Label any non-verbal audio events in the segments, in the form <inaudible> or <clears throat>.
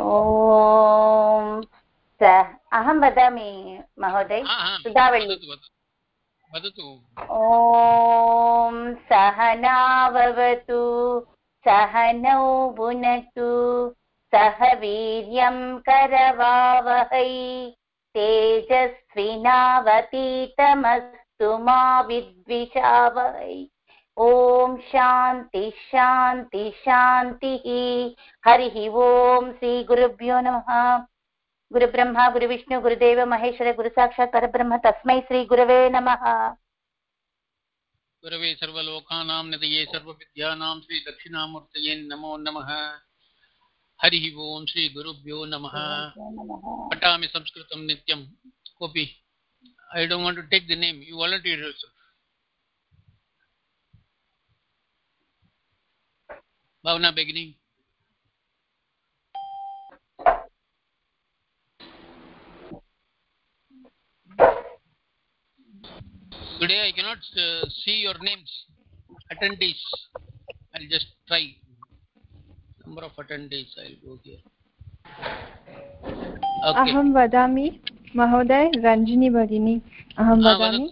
ॐ अहं वदामि महोदय सुधावल्ली वदतु ॐ सहनावतु सहनौ भुनतु सह वीर्यं करवावहै तेजस्विनावतीतमस्तु मा विद्विषावहै। ॐ शान्ति शान्ति शान्तिः हरिः ॐ श्रीगुरुभ्यो नमः। गुरुब्रह्मा गुरुविष्णु गुरुदेव महेश्वर गुरुसाक्षात् परब्रह्म तस्मै श्रीगुरवे नमः। गुरवे सर्वलोकानां निधये सर्वविद्यानां श्रीदक्षिणामूर्तये नमो नमः। हरिः ओं श्रीगुरुभ्यो नमः। पठामि संस्कृतं नित्यं। कोऽपि I don't want to take the name you volunteer Bhavana बेगिनी Today I cannot uh, see your names, attendees. I'll just try. Number of attendees, I'll go here. Okay. अहं वदामि महोदय रञ्जिनी भगिनी अहं वदामि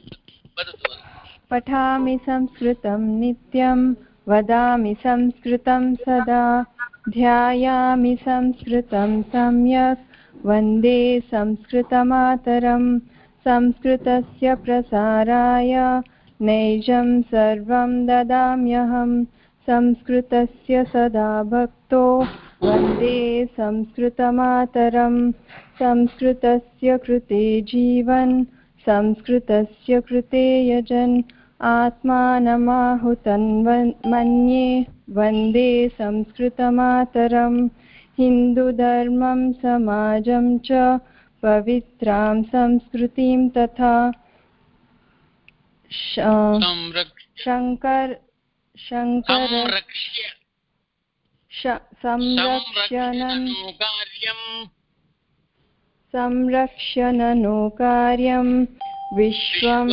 पठामि संस्कृतं नित्यं वदामि संस्कृतं सदा, ध्यायामि संस्कृतं सम्यक्, वंदे संस्कृतमातरम्, संस्कृतस्य प्रसाराय, नैजं सर्वं ददाम्यहं संस्कृतस्य सदा भक्तो, वंदे संस्कृतमातरं संस्कृतस्य कृते जीवन्, संस्कृतस्य कृते यजन्। आत्मानमाहुतन् मन्ये वंदे संस्कृतमातरं हिन्दुधर्मं समाजं च पवित्रां संस्कृतिं तथा शङ्कर शङ्कर संरक्षणन् कार्यं विश्वं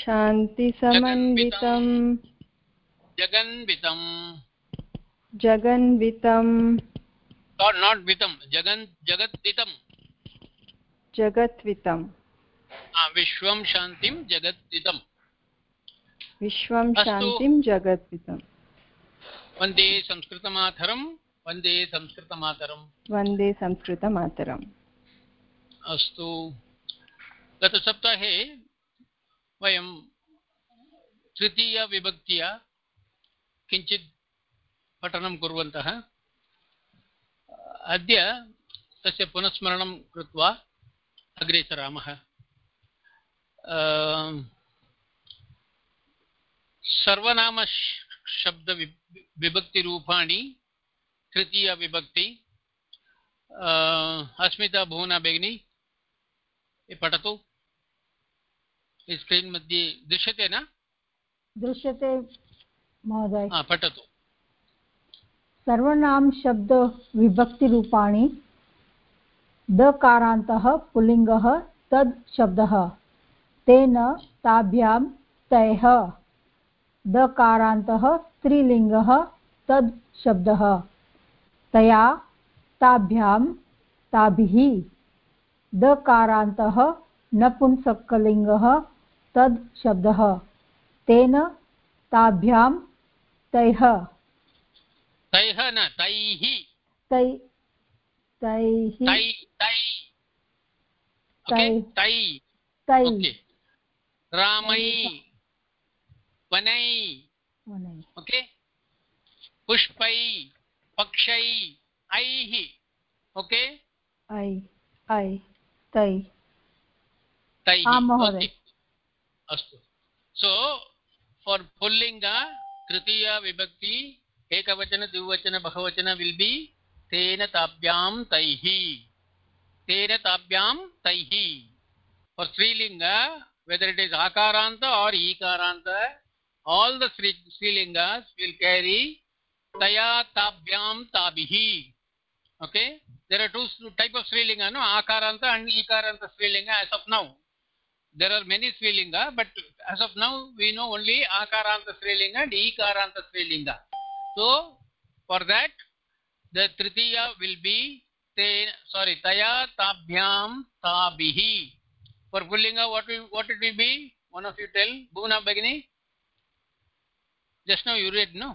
शान्तिसमन्वितम्। जगन्वितम्। जगन्वितम्। नाट् वितं जगन् जगद्वितम् जगद्वितम् विश्वं शान्तिं जगद्वितम् विश्वं शान्तिं जगद्वितम् वंदे संस्कृतमातरं वंदे संस्कृतमातरं वंदे संस्कृतमातरम्। अस्तु। गतसप्ताहे वयं तृतीयविभक्त्या किञ्चित् पठनं कुर्वन्तः। अद्य तस्य पुनस्मरणं कृत्वा अग्रे सरामः। सर्वनामशब्दविभक्तिरूपाणि तृतीयविभक्ति। अस्मिता भुवना बेगिनी पठतु। स्क्रीन् मध्ये दृश्यते न? दृश्यते महोदय. पठतु. सर्वनाम शब्दविभक्तिरूपाणि दकारान्तः पुल्लिङ्गः तद् शब्दः. तेन ताभ्यां तैः दकारान्तः स्त्रीलिङ्गः तद् शब्दः. तया ताभ्यां ताभिः. दकारान्तः नपुंसकलिङ्गः तद् शब्दः तेन ताभ्यां तैः। तैः न तैः। तै तैः। तै तै। रामै। वनै। ओके? पुष्पै। पक्षै। ऐः। ओके? ऐ ऐ तै। तैः। अस्तु। सो फॉर पुल्लिङ्ग तृतीय विभक्ति एकवचन द्विवचन बहुवचन विल बी तेन ताभ्यां तैः तेन ताभ्यां तैः फार् स्त्रीलिङ्ग वेदर् इट् इस् आकारान्त आर् ईकारान्त आल् द्री स्त्रीलिङ्गस् विल् केरि तया ताभ्यां ताभिः okay there are two type of स्त्रीलिङ्ग आकारान्त अण्ड् ईकारान्त स्त्रीलिङ्ग as of now there are many strilinga but as of now we know only akaranta strilinga and ikaranta strilinga so for that the tritiya will be te sorry taya tabhyam tabihi for pullinga what will what it will be one of you tell bhuvana bagini just now you read no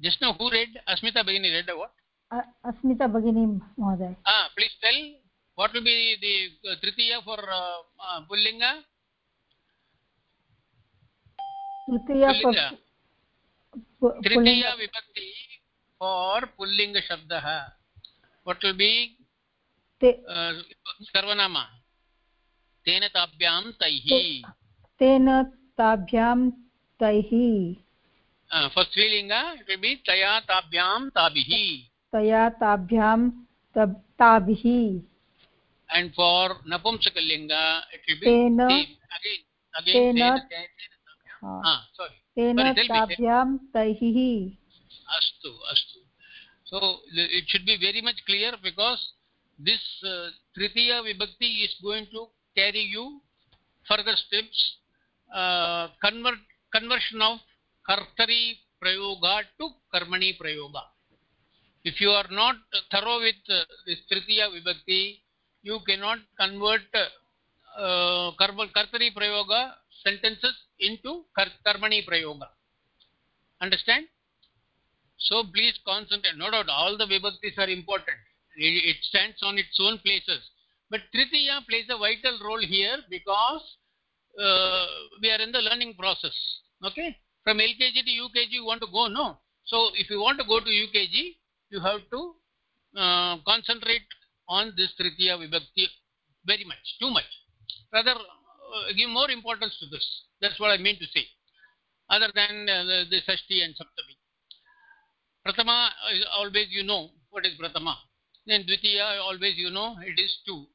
just now who read asmita bagini read what अ- अस्मिता भगिनी महोदय ah please tell what will be the uh, tritiya for uh, uh, pullinga pullinga प- तृतीया विभक्ति for pullinga shabdah what will be uh, सर्वनामा तेन ताभ्यां तैः तेन ताभ्यां तैः uh, for strilinga it will be taya ताभ्यां ताभिः तया ताभ्यां तब- ताभिः and for napumsakalinga it will be तेन te- again again तेन तेन हा, ah sorry me. ताभ्यां तैः astu astu so it should be very much clear because this uh, tritiya vibhakti is going to carry you further steps uh, convert conversion of kartari prayoga to karmani prayoga if you are not thorough with uh, this tritiya vibhakti you cannot convert uh, kartari prayoga sentences into kar- karmani prayoga understand so please concentrate. No doubt, all the vibhaktis are important. It, it stands on its own places. But Tritiya plays a vital role here because uh, we are in the learning process. Okay? From LKG to UKG, you want to go? No. So if you want to go to UKG, you have to uh, concentrate on this Tritiya vibhakti very much, too much. Rather, uh, give more importance to this. That's what I mean to say. Other than uh, the, Sashti and Saptami. Pratama is always you know what is Pratama. Then Dvitiya always you know it is two.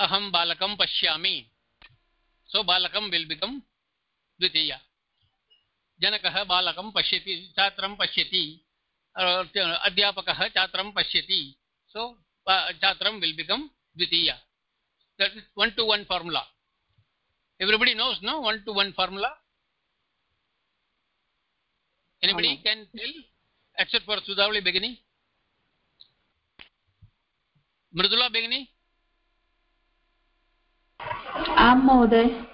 Aham balakam pashyami. So balakam will become Dvitiya. Janakah balakam pashyati, chatram pashyati. Uh, Adhyapakah chatram pashyati. So, uh, Chatram will become Dvitiya. That is one-to-one formula. Everybody knows, no? One-to-one formula. Anybody can tell? Except for Sudhavali Begini. Mridula Begini? Am Mohoday.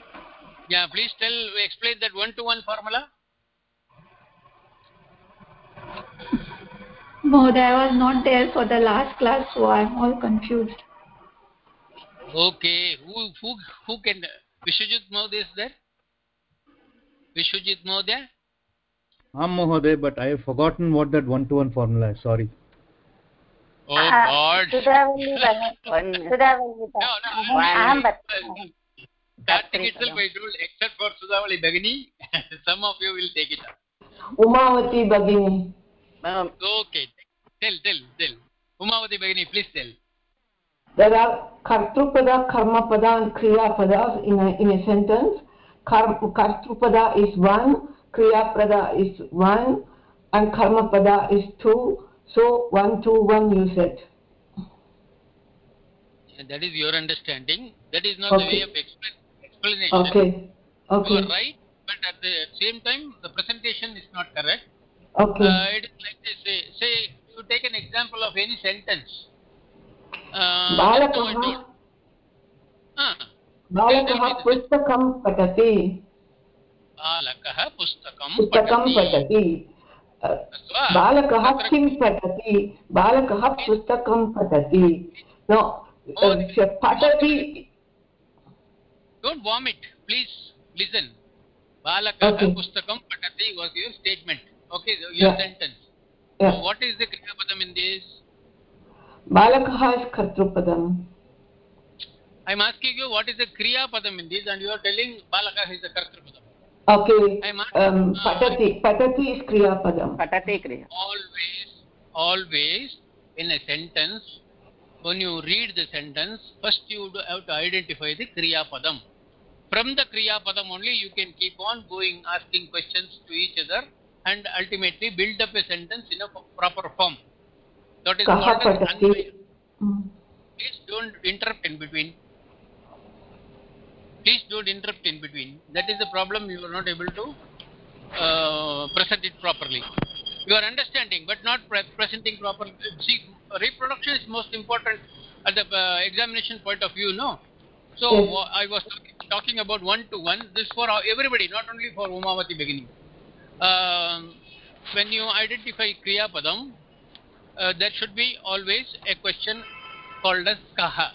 Yeah, please tell, explain that one-to-one formula. Mohde, was not there for the last class, so I'm all confused. Okay, who who who can Vishwajit Mohde is there? Vishwajit Mohde? I'm Mohde, but I have forgotten what that one-to-one -one formula is. Sorry. Oh uh, God. Sudhavali No, no. I'm Starting itself, I told except for Sudhavali Bagini, <laughs> some of you will take it up. Umavati Bagini. Ma'am. Okay tell, tell, tell. Umavati Begini, please tell. there are kartrupada karmapada and kriyapada in a, in a sentence Kar, kartrupada is one kriya kriyapada is one and karmapada is two so one two one you said That is your understanding. That is not the way of expla- explanation. okay okay You are right, but at the same time, the presentation is not correct. okay Uh, it is like this. Say, say, you take an example of any sentence. Uh, just now I बालकः told. Ah, बालकः पुस्तकं पठति बालकः पुस्तकं पुस्तकं पठति पठति अ, अस्तु वा? बालकः तत्र- किं पठति बालकः पुस्तकं पठति नो पठति Don't vomit. Please listen. Balakah Okay. pustakam patati was your statement. Okay, your yeah. so what is the kriyapadam in this? Balakah is kartrupadam i am asking you what is the kriyapadam in this? And you are telling balakah is the kartrupadam. Okay. Asking, um patati uh, patati is kriyapadam patati kriya. Always always in a sentence when you read the sentence first you have to identify the kriya padam. From the kriya padam only you can keep on going asking questions to each other and ultimately build up a sentence in a proper form. That is called as Anvaya. Please don't interrupt in between. Please don't interrupt in between. That is the problem you are not able to uh, present it properly. You are understanding but not pre presenting properly. See, reproduction is most important at the uh, examination point of view, no? So yes. I was talking about one to one. This for everybody, not only for Umavati beginning. Um, when you identify kriya padam uh, there should be always a question called as kaha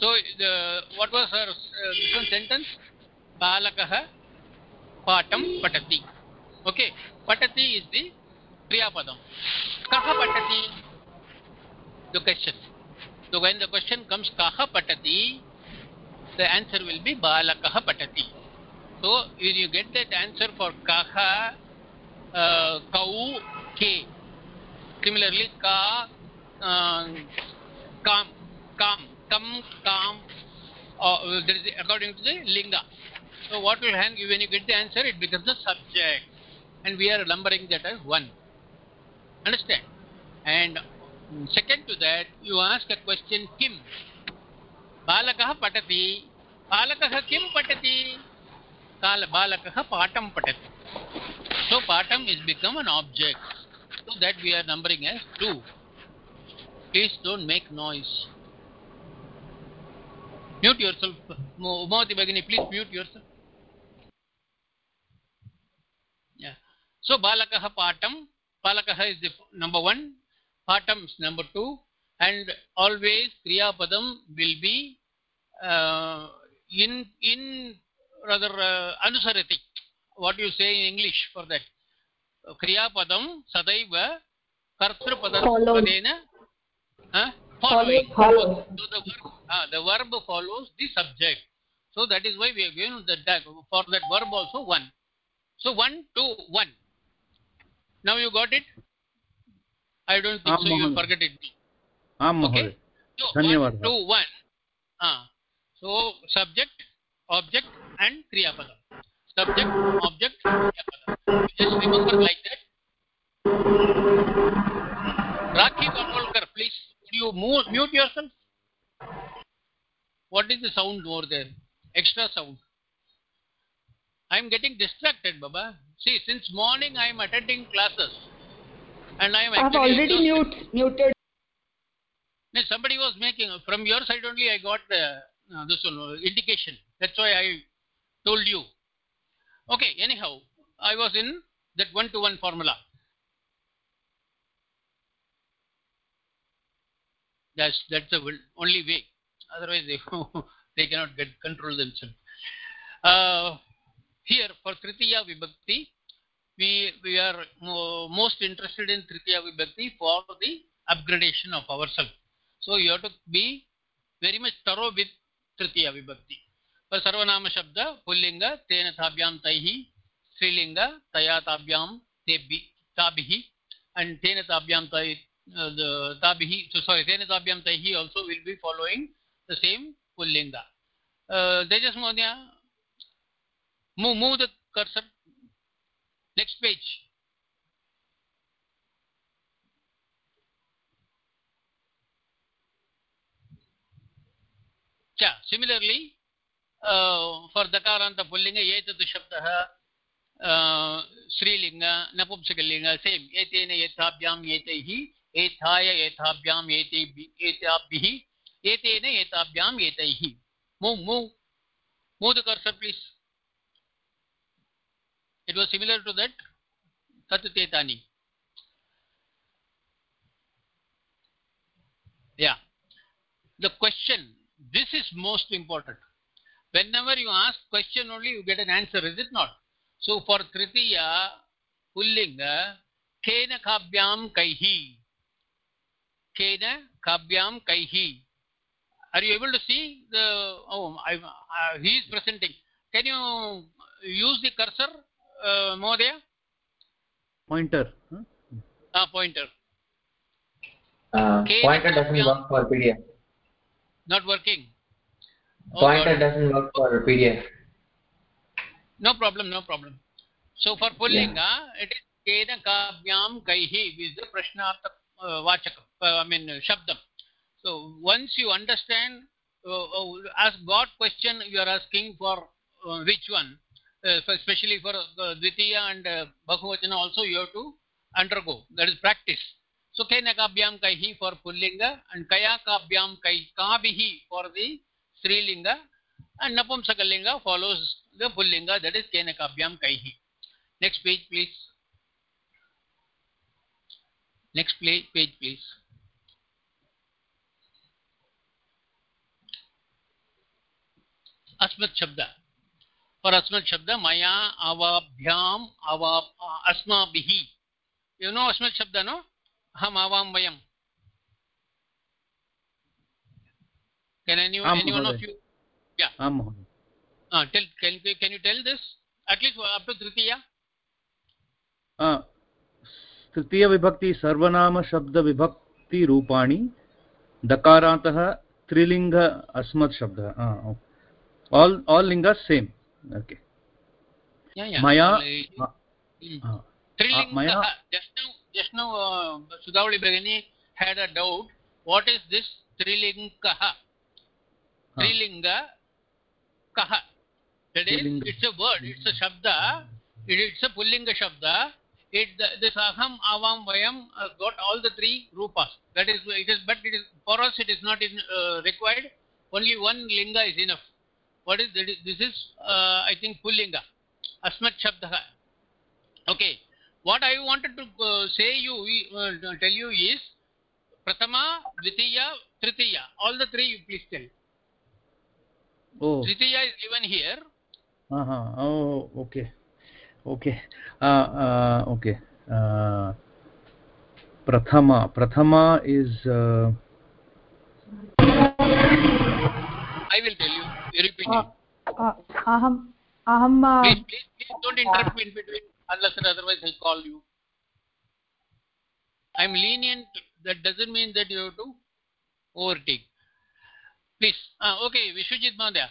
so the, what was her uh, sentence balakah patam patati okay patati is the kriya padam kaha patati the question so when the question comes kaha patati the answer will be balakah patati so when you get that answer for kaha uh, kau ke similarly ka uh, kam kam kam kam uh, there is according to the linga so what will hang when you get the answer it becomes the subject and we are numbering that as one understand and second to that you ask a question kim balakah patati balakah kim patati बाल बालकः पाठं पठति। So पाठं is become an object so that we are numbering as two please don't make noise mute yourself Umavati भगिनि please mute yourself so बालकः पाठं बालकः is the number one पाठम् is number two and always क्रियापदं will be in in rather uh, anusarati what you say in english for that kriya padam sadaiva kartrupadena huh? following Follows. so the verb, ah, the verb follows the subject so that is why we are given the that for that verb also one so one two one now you got it i don't think Ah, so you forget it आम् okay so धन्यवादः। one two one ah so subject object and kriya padam subject object kriya padam just remember like that. Rakhi Karolkar, please could you move, mute yourself? What is the sound over there? Extra sound. I'm getting distracted baba. See since morning i am attending classes and i am I've already mute, muted. No, somebody was making from your side only. I got uh, uh, this one uh, indication. That's why I told you. Okay. Anyhow, I was in that one-to-one formula. That's that's the only way. Otherwise, they <laughs> they cannot get control themselves. Uh, here for Tritiya Vibhakti, we we are mo- most interested in Tritiya Vibhakti for the upgradation of ourselves. So you have to be very much thorough with Tritiya Vibhakti. सर्वनाम शब्द pulling तेन ताभ्याम तैहि स्त्रीलिंग तया ताभ्याम ताभिः and तेन ताभ्याम ताभिः सो sorry तेन ताभ्याम तैहि also will be following the same pulling Tejas मोदय move move the cursor next page क्या सिमिलरली फॉर दकार अन्त पुल्लिङ्ग एतत् शब्दः श्रीलिङ्ग नपुंसकलिङ्ग सेम् एतेन एताभ्याम् एतैः एताय एताभ्याम् एताभिः एतेन एताभ्याम् एतैः move move move the cursor please it was similar to that तत् चेतानि या the question this is most important Whenever you ask question only, you get an answer, is it not? So for Tritiya, Pullinga, Kena Kabhyam Kaihi. Kena Kabhyam Kaihi. Are you able to see the, oh, I, uh, he is presenting. Can you use the cursor, uh, Mohdaya? pointer huh? Uh, pointer. Uh, pointer doesn't work for PDF. Not working. Oh, Pointer doesn't work for PDF. No problem, no problem. So for Pullinga, it is Kena Kavyam Kaihi is the Prashnartha uh, Vachaka, uh, I mean uh, Shabdam. So once you understand, uh, uh, as God question you are asking for uh, which one, uh, so especially for uh, Dvitiya and uh, Bahuvachana also you have to undergo. That is practice. So kenakabhyam kaihi for pullinga and kayakabhyam kai kabihi for the स्त्रीलिंग and नपुंसकलिंग follows the पुलिंग that is केन काव्याम कई next page please next page please अस्मत शब्द और अस्मत शब्द माया अवाभ्याम अवा अस्मा यू नो अस्मत शब्द नो हम आवाम वयम can any, Am anyone of you yeah महोदय uh, tell can, can you tell this at least up to tritiya आ, तृतीयविभक्ति सर्वनामशब्दविभक्तिरूपाणि दकारान्तः त्रिलिङ्ग अस्मत् शब्दः आल् आल् लिङ्ग सेम् ओके मया Mm. Maya- Just now, uh, Sudhavali Bagani had a doubt. What is this Trilingah? Trilinga Kaha. That is, Trilinga. it's a word, it's a shabda, it, it's a Pullinga shabda. It, this Aham, Avam, Vayam uh, got all the three rupas. That is, it is, but it is, for us it is not in, uh, required. Only one linga is enough. What is that? This is, uh, I think, Pullinga. Asmat shabda. Okay. What I wanted to uh, say you, uh, tell you is, Prathama, Dvitiya, Tritiya. All the three you please tell. oh. tritiya is given here uh -huh. oh okay. Okay. Uh, uh, okay. Uh, prathama. Prathama is uh, i will tell you. Very repeat. Uh, uh, aham aham uh, please, please please don't interrupt me in between unless and otherwise i'll call you. I'm lenient. That doesn't mean that you have to overtake. Please okay Vishwajit महोदय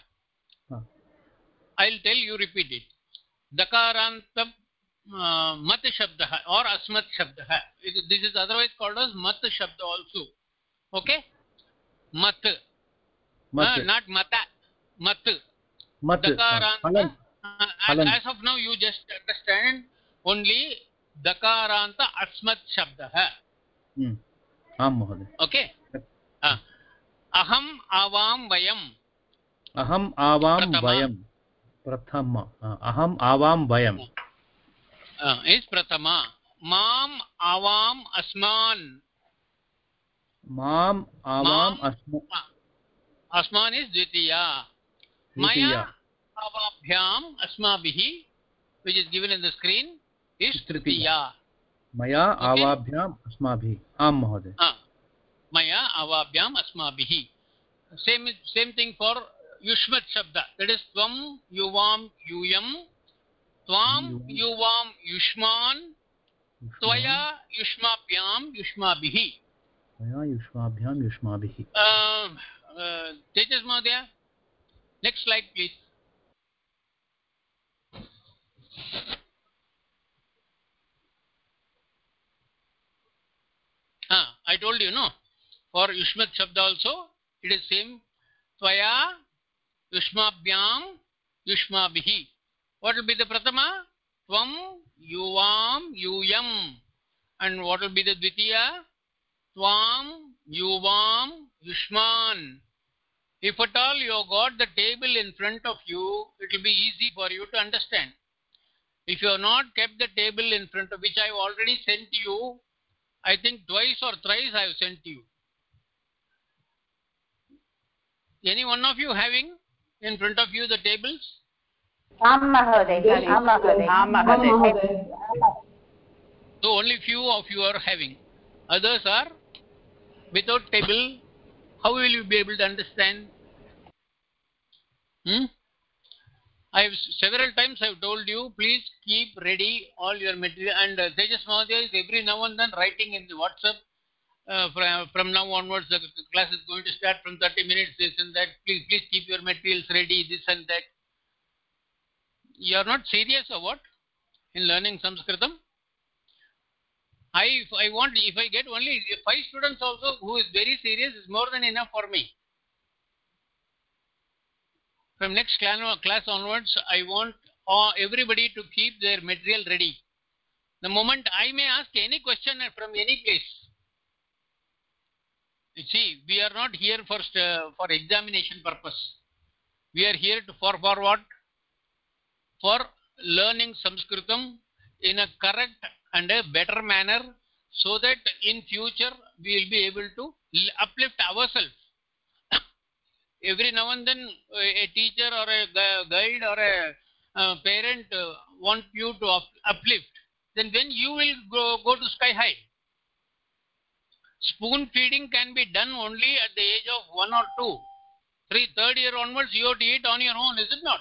I will tell you repeat it दकारान्त मत् शब्दः आर् अस्मत् शब्दः this is otherwise called as मत् शब्द also okay मत् not मत मत् दकारान्त of now you just understand only दकारान्त अस्मत् शब्दः ओके अहम् आवां वयम्। अहम् आवां वयं प्रथम। अहम् आवां वयम्। प्रथमा। माम् आवाम् अस्मान्। माम् आवाम् अस्मान् इस् द्वितीया। मया आवाभ्याम् अस्माभिः which is given in the screen is तृतीया। मया आवाभ्याम् अस्माभिः। आं महोदय। Maya avabhyam asmabihi. Same same thing for yushmat shabda. That is tvam yuvam yuyam. Tvam Yuvam. yushman. Tvaya. मया युष्माभ्यां युष्माभिः Uh, uh, Tejas Madhya. Next slide, please. Ah, I told you, no? For Yushmat Shabda also, it is same. Tvaya, Yushmabhyam, Yushmabihi. What will be the Pratama? Tvam, Yuvam, Yuyam. And what will be the Dvitiya? Tvam, Yuvam, Yushman. If at all you have got the table in front of you, it will be easy for you to understand. If you have not kept the table in front of which I have already sent you, I think twice or thrice I have sent you. any one of you having in front of you the tables? Aam mahoday so only few of you are having. Others are without table. How will you be able to understand? Hmm? I have several times I have told you, please keep ready all your material. And uh, Tejas is every now and then writing in the WhatsApp. Uh, from, from now onwards, the class is going to start from 30 minutes, this and that. Please, please keep your materials ready, this and that. You are not serious or what? In learning Sanskritam? I if I want if I get only five students also who is very serious is more than enough for me. From next class onwards, I want all, everybody to keep their material ready. the moment i may ask any question from any place you see we are not here for uh, for examination purpose. We are here to, for for what for learning sanskritam in a correct and a better manner so that in future we will be able to uplift ourselves. <coughs> Every now and then a teacher or a guide or a uh, parent uh, want you to up uplift. Then when you will go, go to sky high spoon feeding can be done only at the age of one or two. Three third year onwards you have to eat on your own is it not?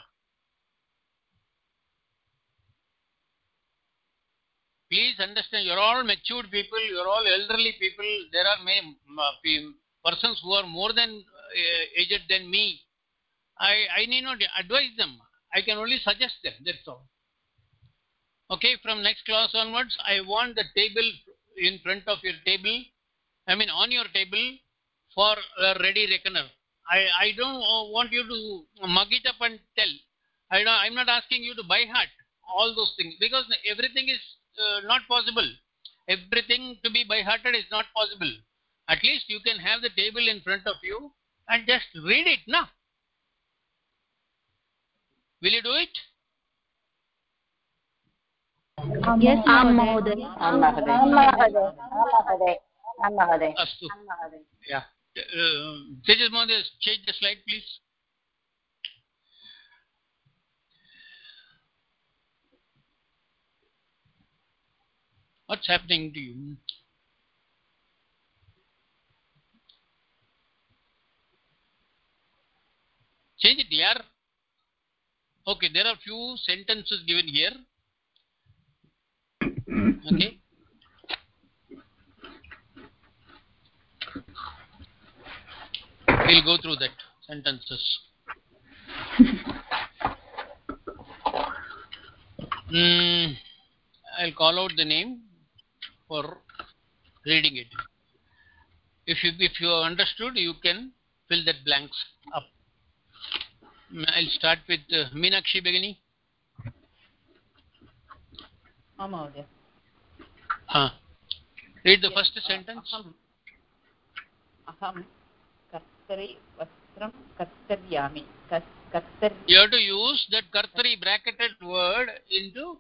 Please understand you're all matured people you're all elderly people. There are many uh, persons who are more than uh, aged than me. I i need not advise them. I can only suggest them that's all. Okay from next class onwards i want the table in front of your table i mean on your table for a ready reckoner. I i don't want you to mug it up and tell. I don't i'm not asking you to buy heart all those things because everything is uh, not possible. Everything to be by hearted is not possible. At least you can have the table in front of you and just read it now will you do it? Yes आं महोदय आं महोदय आं महोदय आं महोदय आं महोदय अस्तु yeah uh, Tejas Mohoday, change the slide please what's happening to you change it here okay there are few sentences given here <coughs> okay we'll go through that sentences mm, i'll call out the name for reading it if you if you understood you can fill that blanks up i'll start with uh, meenakshi begini महोदय huh read the first sentence अहं कर्तरि वस्त्रं कर्तव्यामि कर्तरि you have to use that kartari bracketed word into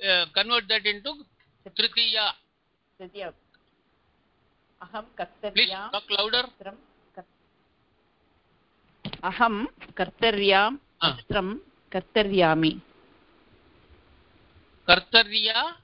uh, convert that into tritiya तृतीय अहं please talk louder अहं कर्तर्यां Ah. वस्त्रं कर्तर्यामि aham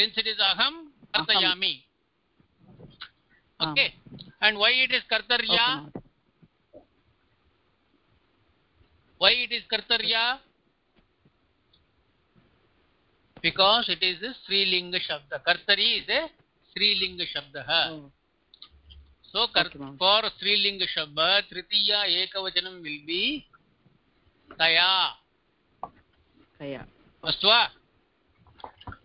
since it is aham kartayami Ah. okay and why it is kartarya महोदय why it is kartarya because it is a strilinga shabda kartari is a strilinga shabda Oh, so Okay, for strilinga shabda tritiya ekavachanam will be taya कया अस्तु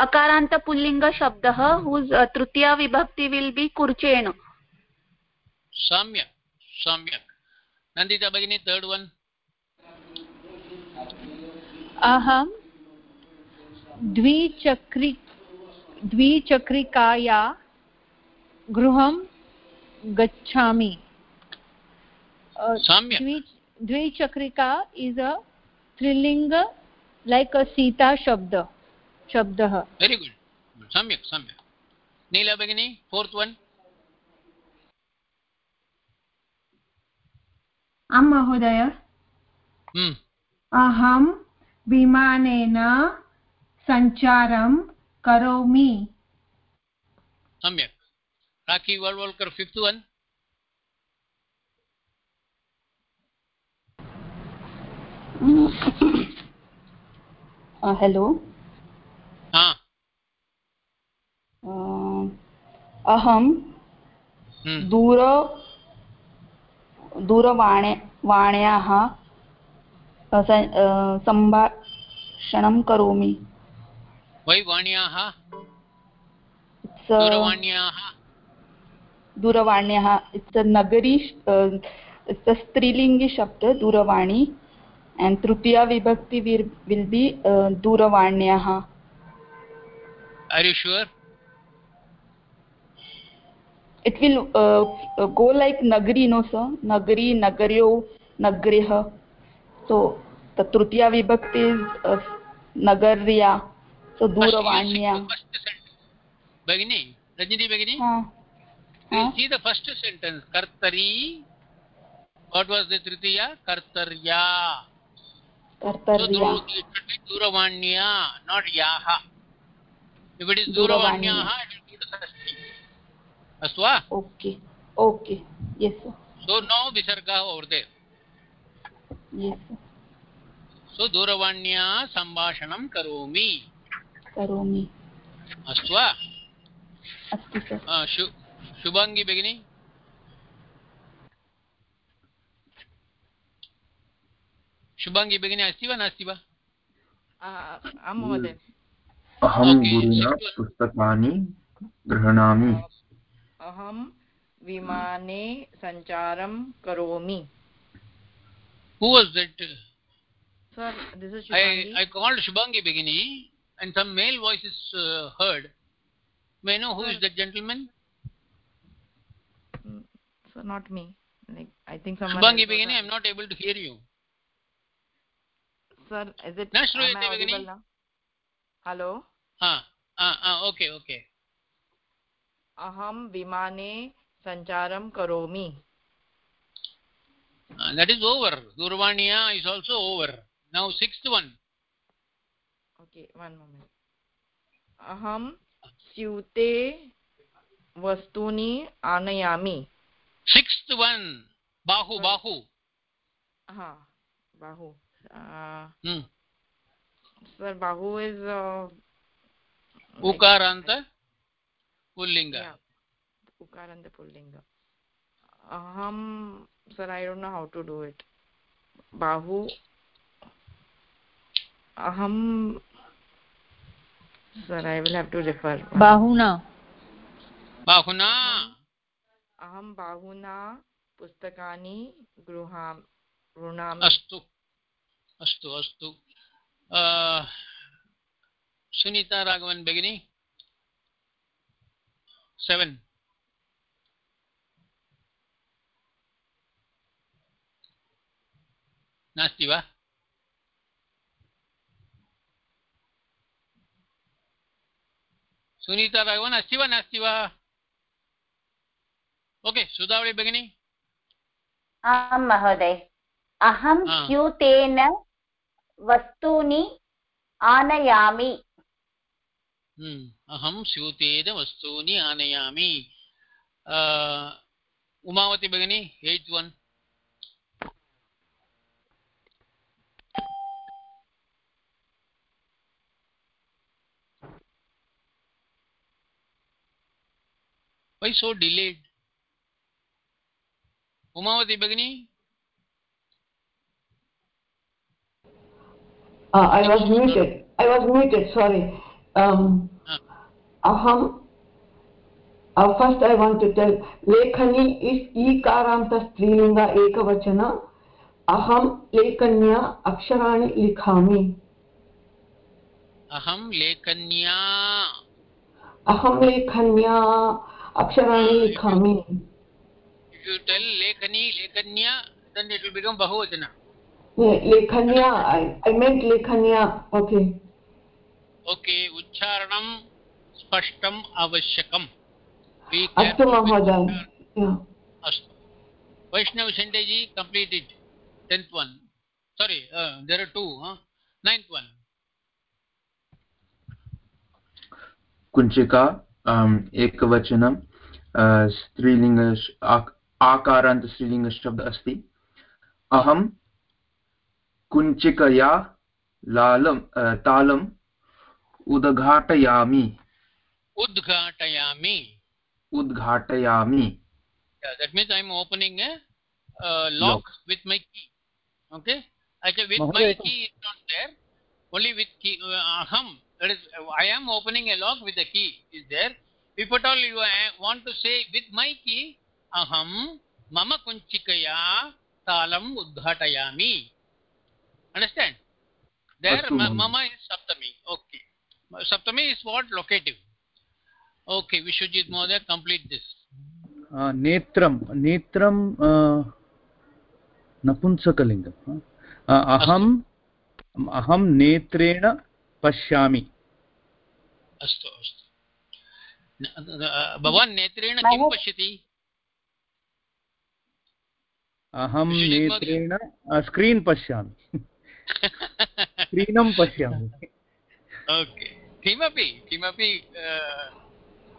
अकारान्त पुल्लिङ्ग शब्दः uh, तृतीय विभक्ति will बि कुर्चेण। सम्यक् सम्यक्। नन्दिता भगिनि तर्ड् वन् अहं द्विचक्रिकाया गृहं गच्छामि। द्विचक्रिका इज़ अ त्रिलिङ्ग लाइक अ सीता शब्द। शब्दः। वेरि गुड् सम्यक् सम्यक्। नीला भगिनी फोर्त् वन् आं महोदय। Hmm. अहं विमानेन सञ्चारं करोमि। सम्यक्। Rakhi Walwalkar fifth one hello हा अहं Hmm. दूर दूरवाणे वाण्याः सम्भाषणं करोमि। वै वाण्याः? दूरवाण्याः? दूरवाण्याः इट्स् अ नगरी इट्स् अ स्त्रीलिङ्गि शब्द दूरवाणी and तृतीया विभक्ति be uh, दूरवाण्याः। Are you sure it will uh, uh, go like nagari no sir nagari nagaryo nagrih so the tritiya vibhakti is uh, nagarya so भगिनी रजनी भगिनी हाँ You हाँ see the first sentence kartari what was the tritiya kartarya kartarya so duravanya not yaha if it is Duravanya. duravanya it will be the षष्ठी अस्तु वा? Okay. Okay. Yes sir. So no visarga over there. Yes sir. So दूरवाण्या सम्भाषणं करोमि करोमि अस्तु वा? अस्तु sir आ, शु शुभाङ्गी भगिनी शुभाङ्गी भगिनी अस्ति वा नास्ति वा? अहं गुरुणा पुस्तकानि गृह्णामि अहं विमाने सञ्चारं करोमि who was that sir this is I, I called Shubhangi Begini and some male voice is uh, heard. May I know who sir, is that gentleman? Sir not me like I think someone Shubhangi Begini, I am not able to hear you. sir is it न am I audible now hello Ah, ah, ah, okay, okay. अहम विमाने संचारम करोमि। That is over दूरवाणीया is also over now 6th one okay one moment अहम स्यूते वस्तुनि आनयामि। 6th one बाहु बाहु. हाँ बाहु. Uh, हम्म सर बाहु इज़ उकारांत uh, पुल्लिङ्ग। उकार अन्त पुल्लिङ्ग। अहं sir I don't know how to do it बाहु अहं sir I will have to refer बाहुना। बाहुना। अहं बाहुना पुस्तकानि गृहां गृह्णामि अस्तु। अस्तु अस्तु। सुनीता राघवन् भगिनी। सेवेन् नास्ति वा सुनीता राघवन् अस्ति वा नास्ति वा ओके सुधावळि भगिनी आं महोदय। अहं. स्यूतेन वस्तूनि आनयामि। हम्म, अहम स्यूते वस्तूनी आनयामी उमावति भगिनि एय्ट् वन् वै सो डिलेड् उमावति भगिनि Uh, I was muted. I was muted, sorry. Um, अहम् first I want to tell लेखनी इस् ईकारान्तस्त्रीलिङ्ग एकवचन अहं लेखन्या अक्षराणि लिखामि। अहं लेखन्या अहं लेखन्या अक्षराणि लिखामि। लेखन्या ऐ मीन् लेखन्या ओके ओके उच्चारणं spashtam avashyakam अस्तु महोदय। अस्तु। Vaishnav Shinde ji complete it tenth one sorry uh, there are two huh? ninth one. कुञ्चिका एकवचनं स्त्रीलिङ्ग आकारान्त स्त्रीलिङ्गशब्द अस्ति। अहं कुञ्चिकया लालं तालम् उद्घाटयामि। उद्घाटयामि उद्घाटयामि yeah, that means i'm opening a uh, lock, lock with my key okay okay with my key is not there only with key uh, aham that is i am opening a lock with the key is there if at all you want to say with my key aham mama kunchikaya talam udghatayami understand there mama is saptami okay saptami is what locative okay vishwajit mohoday complete this. नेत्रं नेत्रं नपुंसकलिङ्गम् अहम् अहं नेत्रेण पश्यामि अस्तु अस्तु. भवान् नेत्रेण किं पश्यति? अहं नेत्रेण स्क्रीन् पश्यामि. <laughs> स्क्रीनं पश्यामि. ओके किमपि किमपि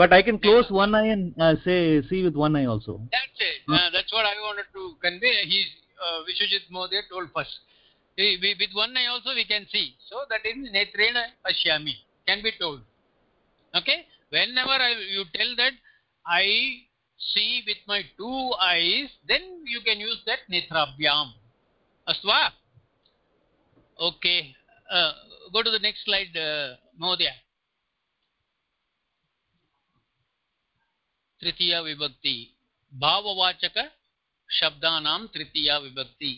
But I can close one eye and uh, say see with one eye also. That's it. Uh, that's what I wanted to convey. He's uh, Mohdaya told first. We, we, with one eye also we can see. So that is netrena pashyami. Can be told. Okay. Whenever I, you tell that I see with my two eyes, then you can use that netrabhyam. Astva? Okay. Uh, go to the next slide, uh. तृतीया विभक्ति भाववाचक शब्दानां तृतीया विभक्ति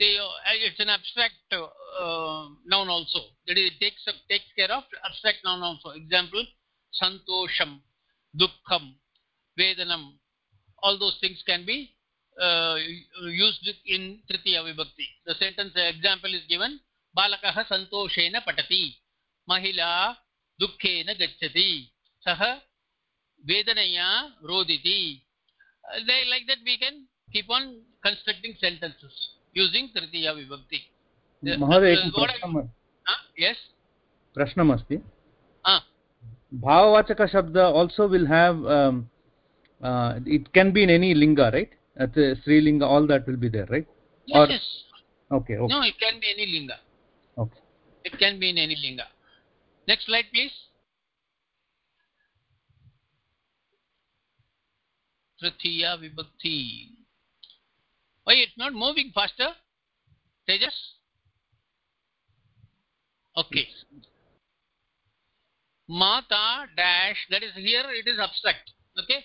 uh, uh, noun also that is it takes takes care of abstract noun also example santosham dukkham vedanam all those things can be uh, used in tritiya vibhakti the sentence example is given balakah santoshena patati mahila dukkhena gacchati sah vedanaya roditi uh, they like that we can keep on constructing sentences using tritiya vibhakti महोदय एकं yes प्रश्नमस्ति ah भाववाचकशब्द have um, uh, it can be in any linga right at the strilinga all that will be there right yes, or yes. okay okay no it can be any linga okay it can be in any linga next slide please tritiya vibhakti why it's not moving faster tejas okay mata dash that is here it is abstract okay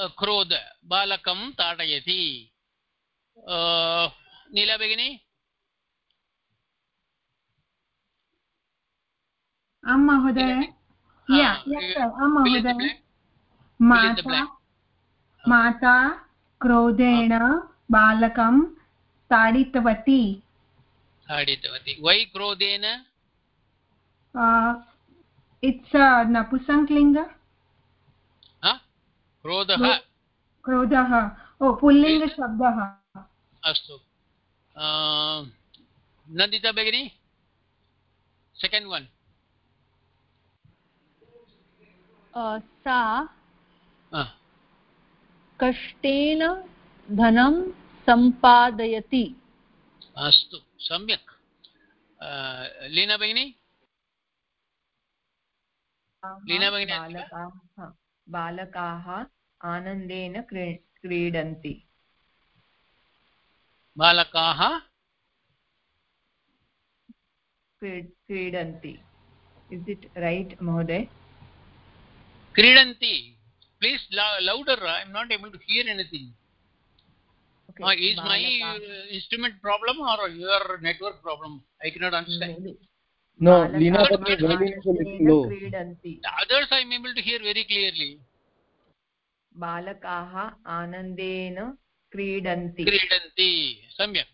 uh, krodha balakam tadayati uh, neela begini आं महोदय आं महोदय माता माता क्रोधेण बालकं ताडितवती। ताडितवती। वै क्रोधेन? It's नपुसङ्कलिङ्ग क्रोधः। क्रोधः। ओ पुल्लिङ्गशब्दः अस्तु। नन्दिता भगिनी? सेकेण्ड् वन् सा. कष्टेन धनं सम्पादयति। अस्तु सम्यक्। लीना भगिनी? लीना भगिनी बालकाः बालकाः आनन्देन क्रीडन्ति। बालकाः? क्रीडन्ति। इस् इट् रैट् महोदय? क्रीडन्ति। Please louder I am not able to hear anything Okay, is my uh, instrument problem or your network problem i cannot understand. No, बालकाः Leena Bhagini, volume is a little low. क्रीडन्ति others i am able to hear very clearly बालकाः आनन्देन क्रीडन्ति क्रीडन्ति सम्यक्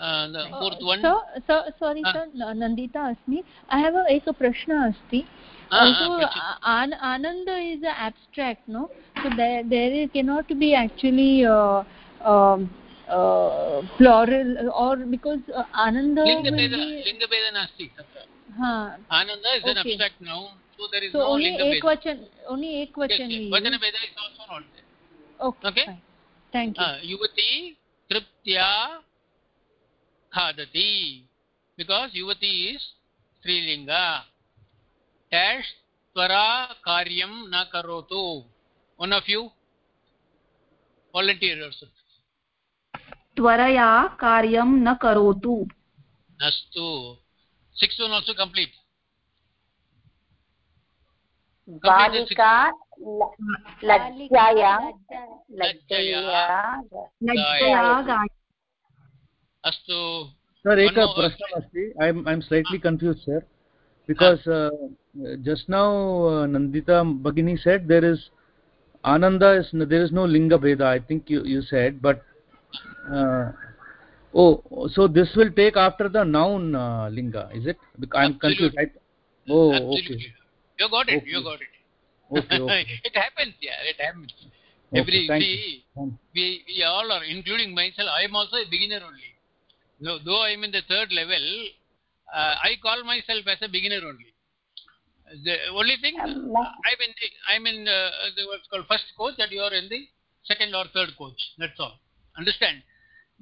Uh, the fourth one so so sorry Ah. sir N- nandita अस्मि i have a एक प्रश्न अस्ति Ah, ah, also पृच्छतु. an ananda is a abstract no so there there is, cannot be actually uh, um, uh, plural or because uh, ananda will लिङ्गभेद be लिङ्गभेद नास्ति तत्र ha Anand is an Okay. abstract noun so there is so no only लिङ्गभेद ekvachan only ekvachan yes, we yes. use. वचनभेद is also not there okay, Okay. fine. thank you Ah, युवती तृप्त्या खादति because युवती is स्त्रीलिङ्ग dash त्वरा कार्यं न करोतु one of you volunteer yourself त्वरया कार्यं न करोतु अस्तु sixth one also complete बालिका लज्जाया लज्जया अस्तु Sir, One Eka more- prashnam asti. I'm I'm slightly confused, sir, because uh, just now uh, Nandita Bhagini said there is Ananda is there is no linga bheda. I think you you said, but uh, oh, so this will take after the noun uh, linga, is it? Bec- I'm confused. I, oh, Absolutely. okay, you got it you Okay. got it <laughs> okay, okay. it happens yeah it happens Okay, every thank see, you. Thank- we, we all are including myself i am also a beginner only no, though i am in the third level uh, i call myself as a beginner only the only thing Um, i'm in the, i'm in uh, the what's called first coach and you are in the second or third coach that's all understand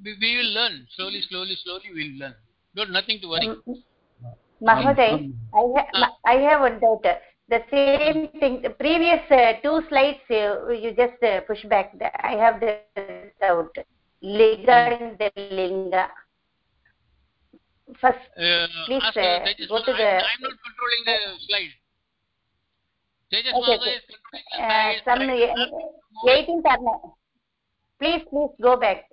we, we will learn slowly slowly slowly we will learn don't nothing to worry Mahoday, Um, I, ha- ma- I have one doubt. The same thing, the previous uh, two slides, uh, you just uh, push back. The, I have the doubt. Liga and the linga. First, uh, Please, ask, uh, uh, go to the- I'm, I'm not controlling the slide Tejas Okay, okay. is controlling the uh, slide some right? 18th Arna. Please, please go back.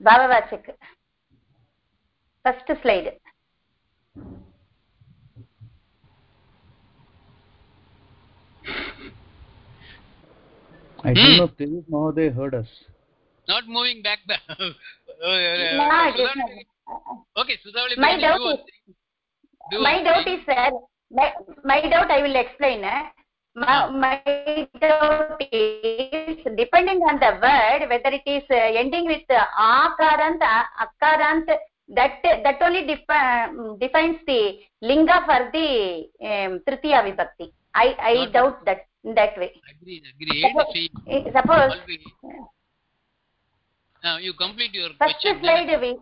Baba Vachak. First slide. I Hmm. don't know if Tejas Mahoday heard us. Not moving back uh, No, Sudhavali- not. okay Sudhavali My doubt do is- Do my doubt is sir my, my doubt i will explain eh? my, my doubt is depending on the word whether it is uh, ending with uh, akarant akarant that that only defi- defines the linga for the um, tritiya vibhakti. I i Not- doubt that in that way. Agreed agreed. Suppose- see eh, suppose always now you complete your first question. slide we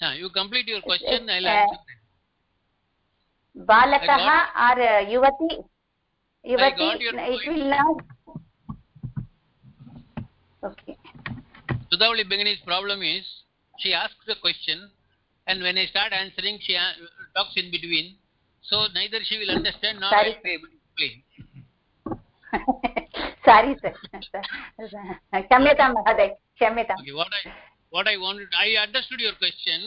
now you complete your question It's, i'll uh, answer that I uh, yuvati yuvati got it will not. Okay. Sudhavali Bhagini's problem is she asks the question and when I start answering she talks in between. So neither she will understand nor I Sorry. will be able to explain <laughs> sorry sir महोदय क्षम्यताम् okay what i what i wanted i understood your question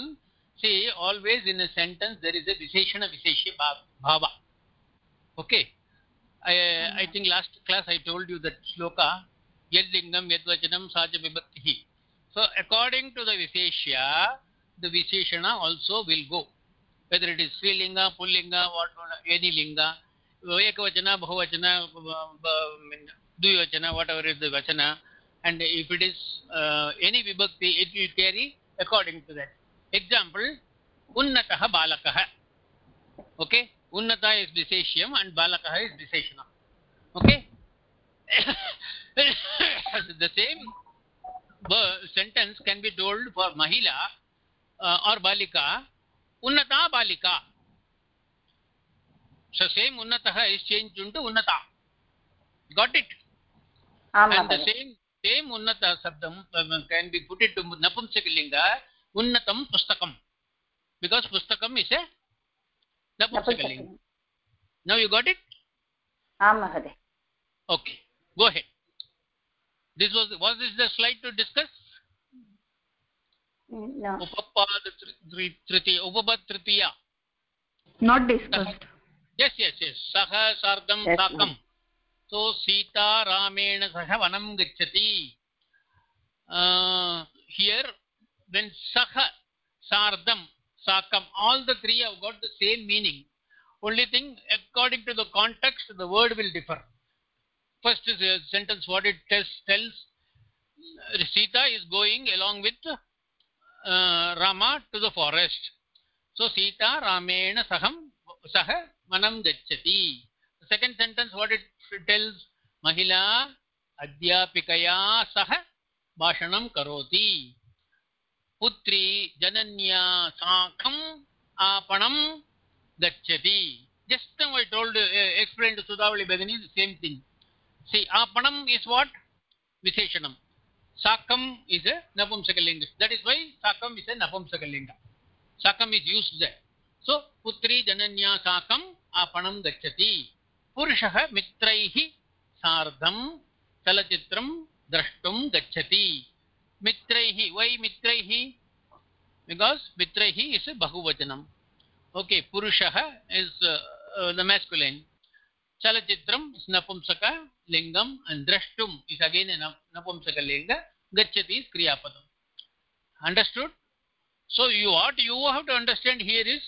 see always in a sentence there is a visheshana visheshya bhava okay i i think last class i told you that shloka yad lingam yad vachanam saja vibhakti so according to the visheshya the visheshana also will go whether it is strilinga pullinga what any linga ekavachana bahuvachana dvivachana whatever is the vachana and if it is uh, any vibhakti it will carry according to that example unnatah balakah okay unnata is visheshyam and balakah is visheshana okay the same sentence can be told for mahila uh, or balika unnata balika so same unnatah is changed into unnata got it उन्नत शब्दिंग उन्नत पुस्तक because पुस्तक is एपुंसकिंग no you got it okay go ahead this was was is the slide to discuss उपपाद तृतीय उपपद तृतीया not discussed yes yes yes सह सार्धम साकम sita ramena saha vanam gacchati uh, here when saha sardam sakam all the three have got the same meaning only thing according to the context the word will differ first is a sentence what it tells tells uh, sita is going along with uh, rama to the forest so sita ramena saham saha manam gacchati second sentence what it tells mahila adhyapikaya saha bhashanam karoti putri jananya sakham apanam gacchati just i told uh, explained to sudavali begani the same thing see apanam is what visheshanam sakam is a napumsakalinga that is why sakam is a napumsakalinga sakam is used there so putri jananya sakam apanam gacchati पुरुषः मित्रैः सार्धं चलचित्रं द्रष्टुं गच्छति। मित्रैः, वै मित्रैः? Because मित्रैः is बहुवचनम् ओके पुरुषः इस् द मेस्कुलेन् चलचित्रं नपुंसकलिङ्गम् द्रष्टुम् इस् अगेन् नपुंसकलिङ्ग गच्छति क्रियापदम्। Understood so you what you have to understand here is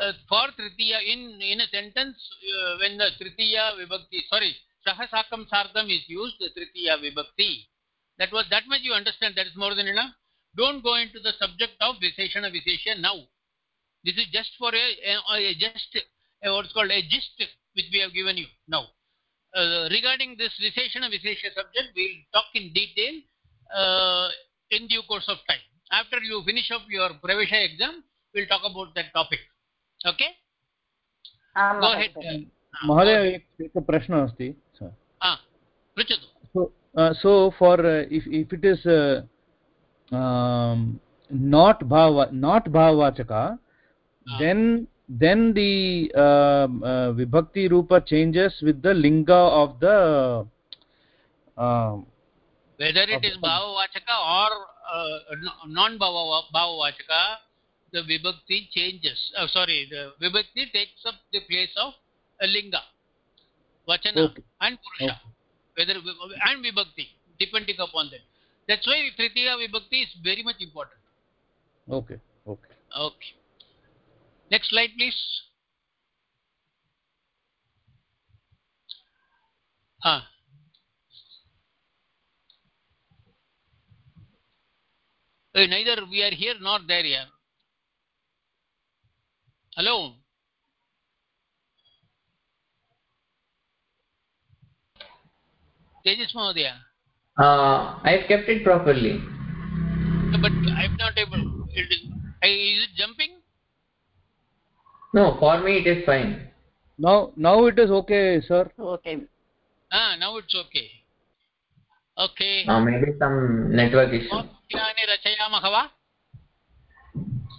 uh, for tritiya in in a sentence uh, when the tritiya vibhakti sorry sahasakam sardam is used the tritiya vibhakti that was that much you understand that is more than enough don't go into the subject of visheshana vishesha now this is just for a, a, a just a, what's called a gist which we have given you now. Uh, regarding this Visheshana Vishesha subject, we'll talk in detail uh, in due course of time. After you finish up your Pravesha exam, we'll talk about that topic. Okay? आम् Go ahead. महोदय एकः प्रश्नः अस्ति Ah, पृच्छतु so uh, so for uh, if if it is uh, um, not bhava not bhavavachaka then then the um, uh, vibhakti rupa changes with the linga of the um, Whether it is Bhavavachaka or uh, non-Bhavavachaka, the Vibhakti changes. Oh, sorry, the Vibhakti takes up the place of a Linga, Vachana Okay. and Purusha. Whether and Vibhakti, depending upon that. That's why Tritiya Vibhakti is very much important. okay okay Okay. Next slide, please. Ah. Eh, neither we are here nor there here. Hello. Tejas Mahodaya. Uh, I've kept it properly. But I'm not able. It is, is it jumping? No, for me it is fine. now now it is okay sir okay Ah, now it's okay. Okay. Uh, maybe some network issue.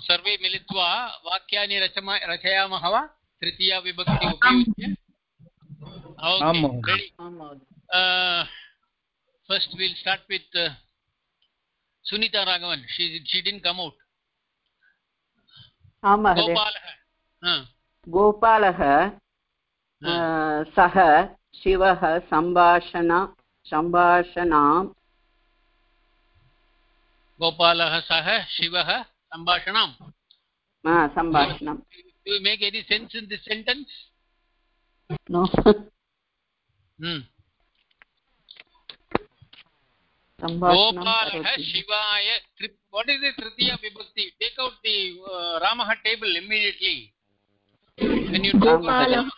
सर्वे मिलित्वा वाक्यानि रचम रचयामः वा? तृतीया विभक्ति उपयुज्य? Sunita raghavan. She she didn't come out. आं महोदय। गोपालः गोपालः सः शिवः सम्भाषण सम्भाषणां गोपालः सः शिवः सम्भाषणं अ, सम्भाषणं do you make any sense in this sentence no hmm. गोपालः शिवाय tri- what is the tritiya vibhakti take out the uh, ramah table immediately when you talk about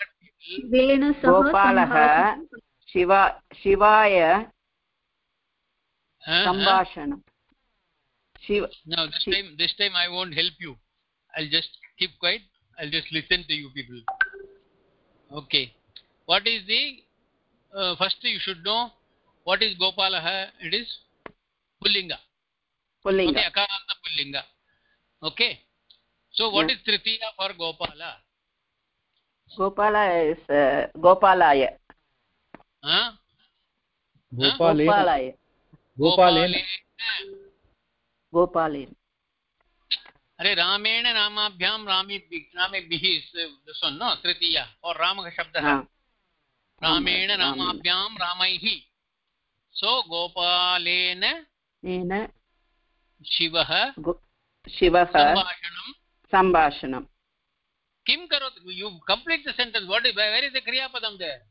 गोपालः Shiva शिवाय? सम्भाषणं she no this she, time this time i won't help you. I'll just keep quiet. I'll just listen to you people. Okay. What is the uh, first you should know what is Gopala? it is pullinga. Pullinga. Okay akaranta pullinga. Okay. So what yeah. is tritiya for gopala? Gopala is uh, gopalaya huh? huh? gopalaya gopalaya गोपालेन। अरे रामेण नामाभ्यां Rami रामेभिः this one no? Tritiya or Ramah शब्दः। हा, रामेण। नामाभ्यां रामैः। सो गोपालेन येन शिवः शिवः सम्भाषणं सम्भाषणं किं करोति? You complete the sentence what is where is the क्रियापदं there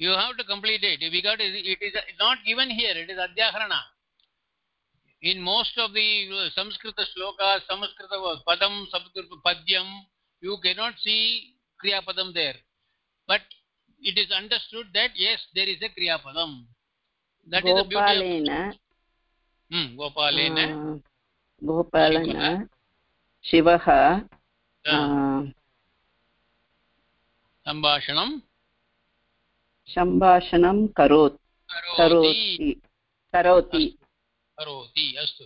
you have to complete it. Because it is not given here. It is adhyaharana in most of the uh, samskrita shlokas samskrita padam samskrita padyam you cannot see kriya padam there but it is understood that yes there is a kriya padam that is the beauty of hmm gopalena uh, शिवः uh, सम्भाषणं सम्भाषणं करोत् करोति करोति अस्तु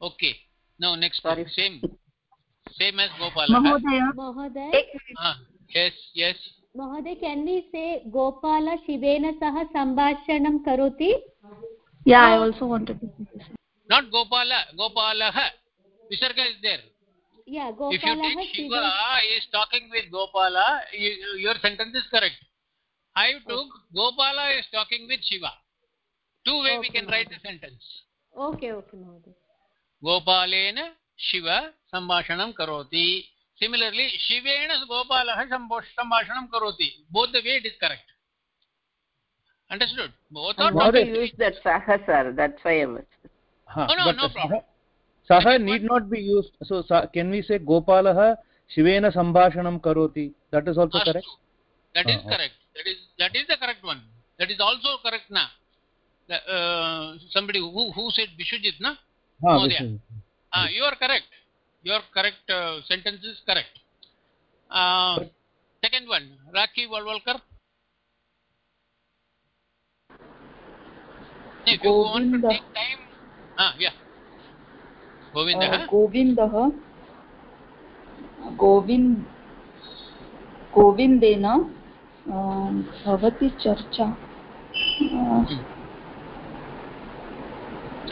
okay now next. Same same as गोपालः महोदय महोदय yes yes महोदय can we say Gopal शिवेन सह सम्भाषणं करोति yeah also wanted to say not Gopal गोपालः विसर्ग इस् देर् या if you गोपालः take shiva is talking with gopala you, your sentence is correct i took okay. gopala is talking with shiva two way okay. we can write the sentence okay okay महोदय। गोपालेन शिव सम्भाषणं करोति। Similarly शिवेन गोपालः सम्भाषणं करोति। Both way it is correct understood both are talking you use that सह sir that's why I was हाँ no no सह need not be used so can we say गोपालः शिवेन सम्भाषणं करोति that is also correct that is correct that is that is the correct one that is also correct ना uh, somebody who who said vishujit na this is Ah, you are correct. Your correct uh, sentence is correct. Uh, second one, Rakhi Walwalkar. If you want to take time, ah, yeah. Govinda, Uh? गोविन्दः गोविन्द गोविन्देन अं, भवति चर्चा अं,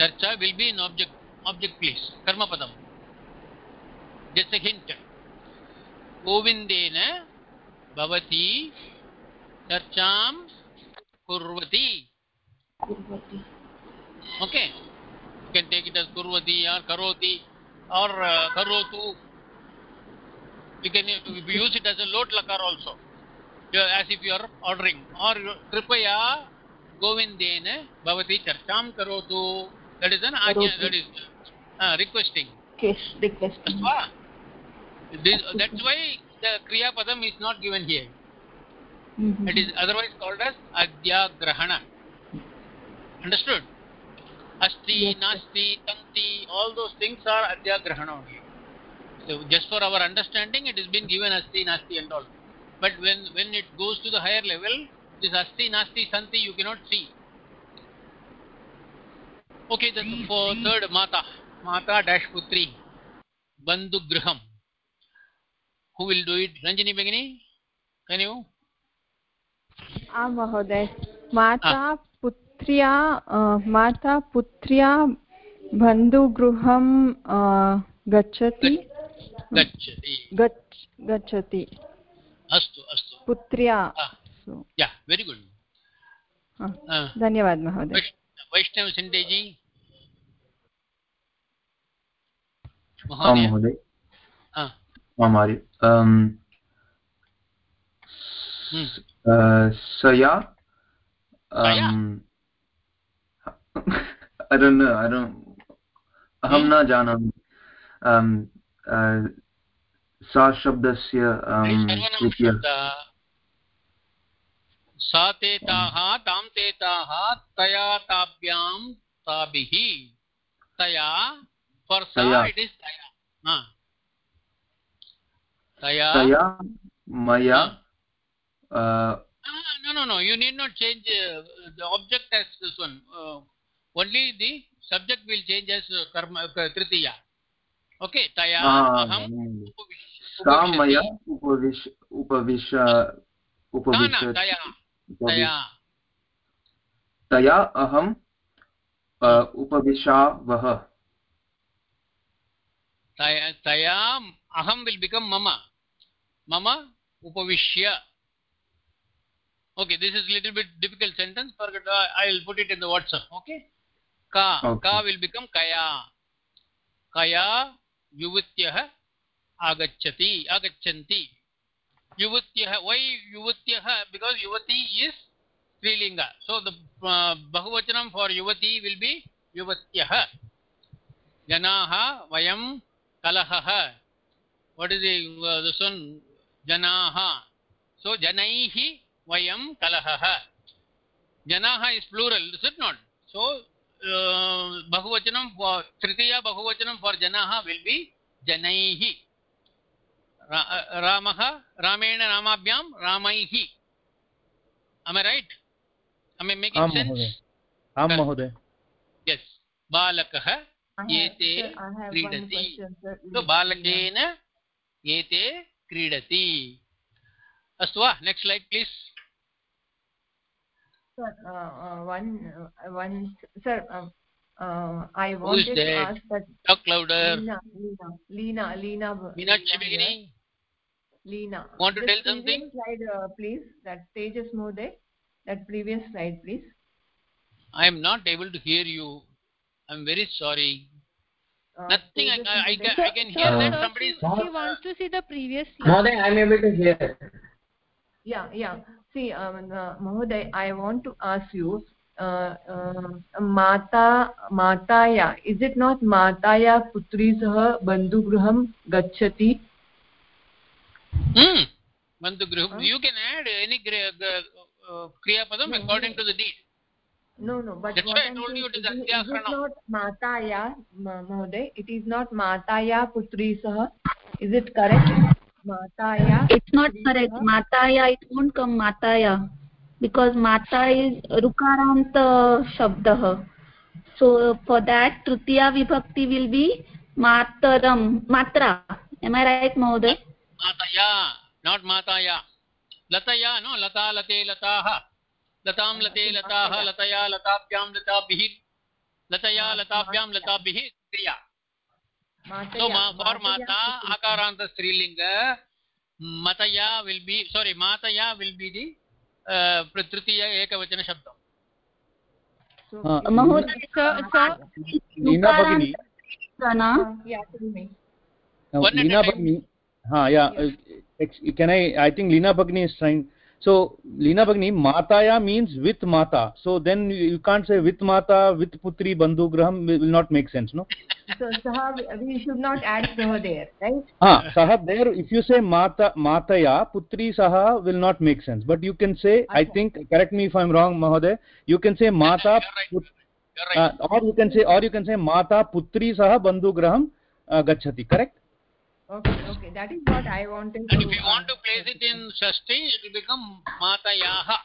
चर्चा will be in object object place कर्म पदम जैसे hint गोविंदेन भवती चर्चा कुर्वती। Okay can take it as or करोती or करोतु। You can use it as a लोट लकार also as if you are ordering or कृपया गोविंदेन भवती चर्चा करोतु। तो that is an ajna that is uh, requesting. Yes requesting this, that's why the kriya padam is not given here. Mm -hmm. it is otherwise called as adhyagrahana understood? Asti yes, nasti tanti all those things are adhyagrahana only. So just for our understanding it has been given asti nasti and all. But when when it goes to the higher level this asti nasti tanti you cannot see. Okay third माता माता dash पुत्री बंधु गृहम who will do it Ranjani बेगिनी can you आम महोदय माता पुत्र्या माता पुत्र्या बंधु गृहम गच्छति गच्छति गच्छति अस्तु अस्तु पुत्र्या या वेरी गुड धन्यवाद महोदय वैष्णव सिंधे जी महोदय। आम् आर्य। अम्, सया अहं न जानामि। सा शब्दस्य सा ते ताः तां ते ताः तया ताभ्यां ताभिः। तया for sa तया it is taya ha taya तया मया अ, Ah, no no no you need not change uh, the object as this one uh, only the subject will change as uh, karma uh, tritiya okay taya aham मया उपविश उपविश उपविश taya taya तया अहम् उपविशावः aham will become mama mama upavishya okay this is little bit difficult sentence forget uh, i will put it in the whatsapp okay ka Okay. ka will become kaya kaya yuvatyah agacchati agachanti yuvatyah why yuvatyah because yuvati is strilinga so the uh, bahuvachanam for yuvati will be yuvatyah janaha vayam kalahah what is the uh, this one janaha so janaihi vayam kalahah janaha is plural is it not so uh, bahuvachanam for tritiya bahuvachanam for janaha will be janaihi Ra- uh, ramah ramena ramabhyam ramaihi am i right am i making sense महोदय yes balakah I have- एते sir, I have one क्रीडति question, sir. so बालकेन एते क्रीडति अस्तु वा next slide please Sir, uh, uh, one, uh, one, sir, um, uh, I Who is wanted to there? ask that talk louder Leena, Leena, Leena, Leena, Meenakshi Leena, Begini Leena. Want to This tell previous something? Slide, uh, please. That Tejas Mode. That previous slide, please. I am not able to hear you I am very sorry Uh, nothing I, I, I, Mode. can, I can hear Uh, that somebody she, she wants to see the previous slide. Mahoday, I'm able to hear. Yeah, yeah. See, um, uh, Mahoday, I want to ask you, uh, uh, Mata, Mataya, is it not Mataya Putri Saha Bandhugruham Gachati? hmm bandhugruh you can add any kriya, uh, kriya padam No, no. but That's what I told you it is is, it- is Atyakranam. not Mataya, Ma- Mahoday? It is not Mataya Putri Saha. Is it correct? Mataya. it's not correct mataya it won't come mataya because mata is rukarant shabdah so for that tritiya vibhakti will be mataram matra am i right mahoday mataya not mataya lataya no lata late lataah so ma, for Mataya mata Putri. akaranta strilinga mataya will be sorry mataya will be the uh, tritiya ekavachana shabdam So, Uh, it- mahoday Sir, sir, Leena भगिनी Uh, me. Now, One at a Leena uh, so Leena Bhagini, Mataya means with Mata, so then you, you can't say with Mata, with Putri, Bandhu, Graham, will not make sense, no? So, Saha, we- should not add Saha there, right? Ah, Saha there, if you say Mata, Mataya, Putri Saha will not make sense, but you can say, okay. I think, correct me if I'm wrong, Mahoday, you can say Mata, Put- right uh, or you can say, or you can say Mata, Putri Saha, Bandhu, Graham, uh, Gachati, correct? Okay, okay. That is what I wanted and to. if you want to place it in shashti it will become matayaha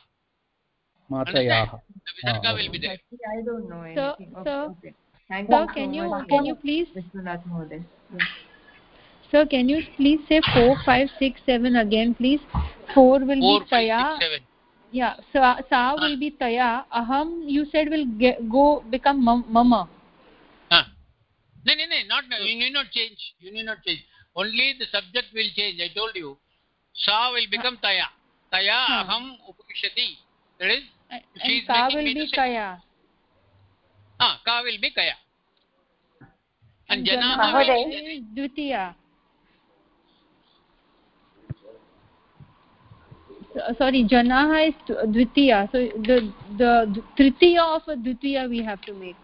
Matayaha. the visarga Ah, will be there Actually, I don't know Sir, anything. Okay, sir, okay. Thank sir, you can so you much, can you please Vishwanath Mahoday. Yeah. sir can you please say four, five, six, seven again, please? Four will four be five taya. six seven Yeah, sa, sa will be taya. Aham, you said will get, go become mam- mama. huh no no no not no, you need not change you need not change only the subject will change i told you sa will become taya taya Huh. aham upavishyati that is And, she is ka will be kaya. ah ka will be kaya and janaha Mahoday. is dvitiya. Sorry, janaha is dvitiya. So the the tritiya of a dvitiya we have to make.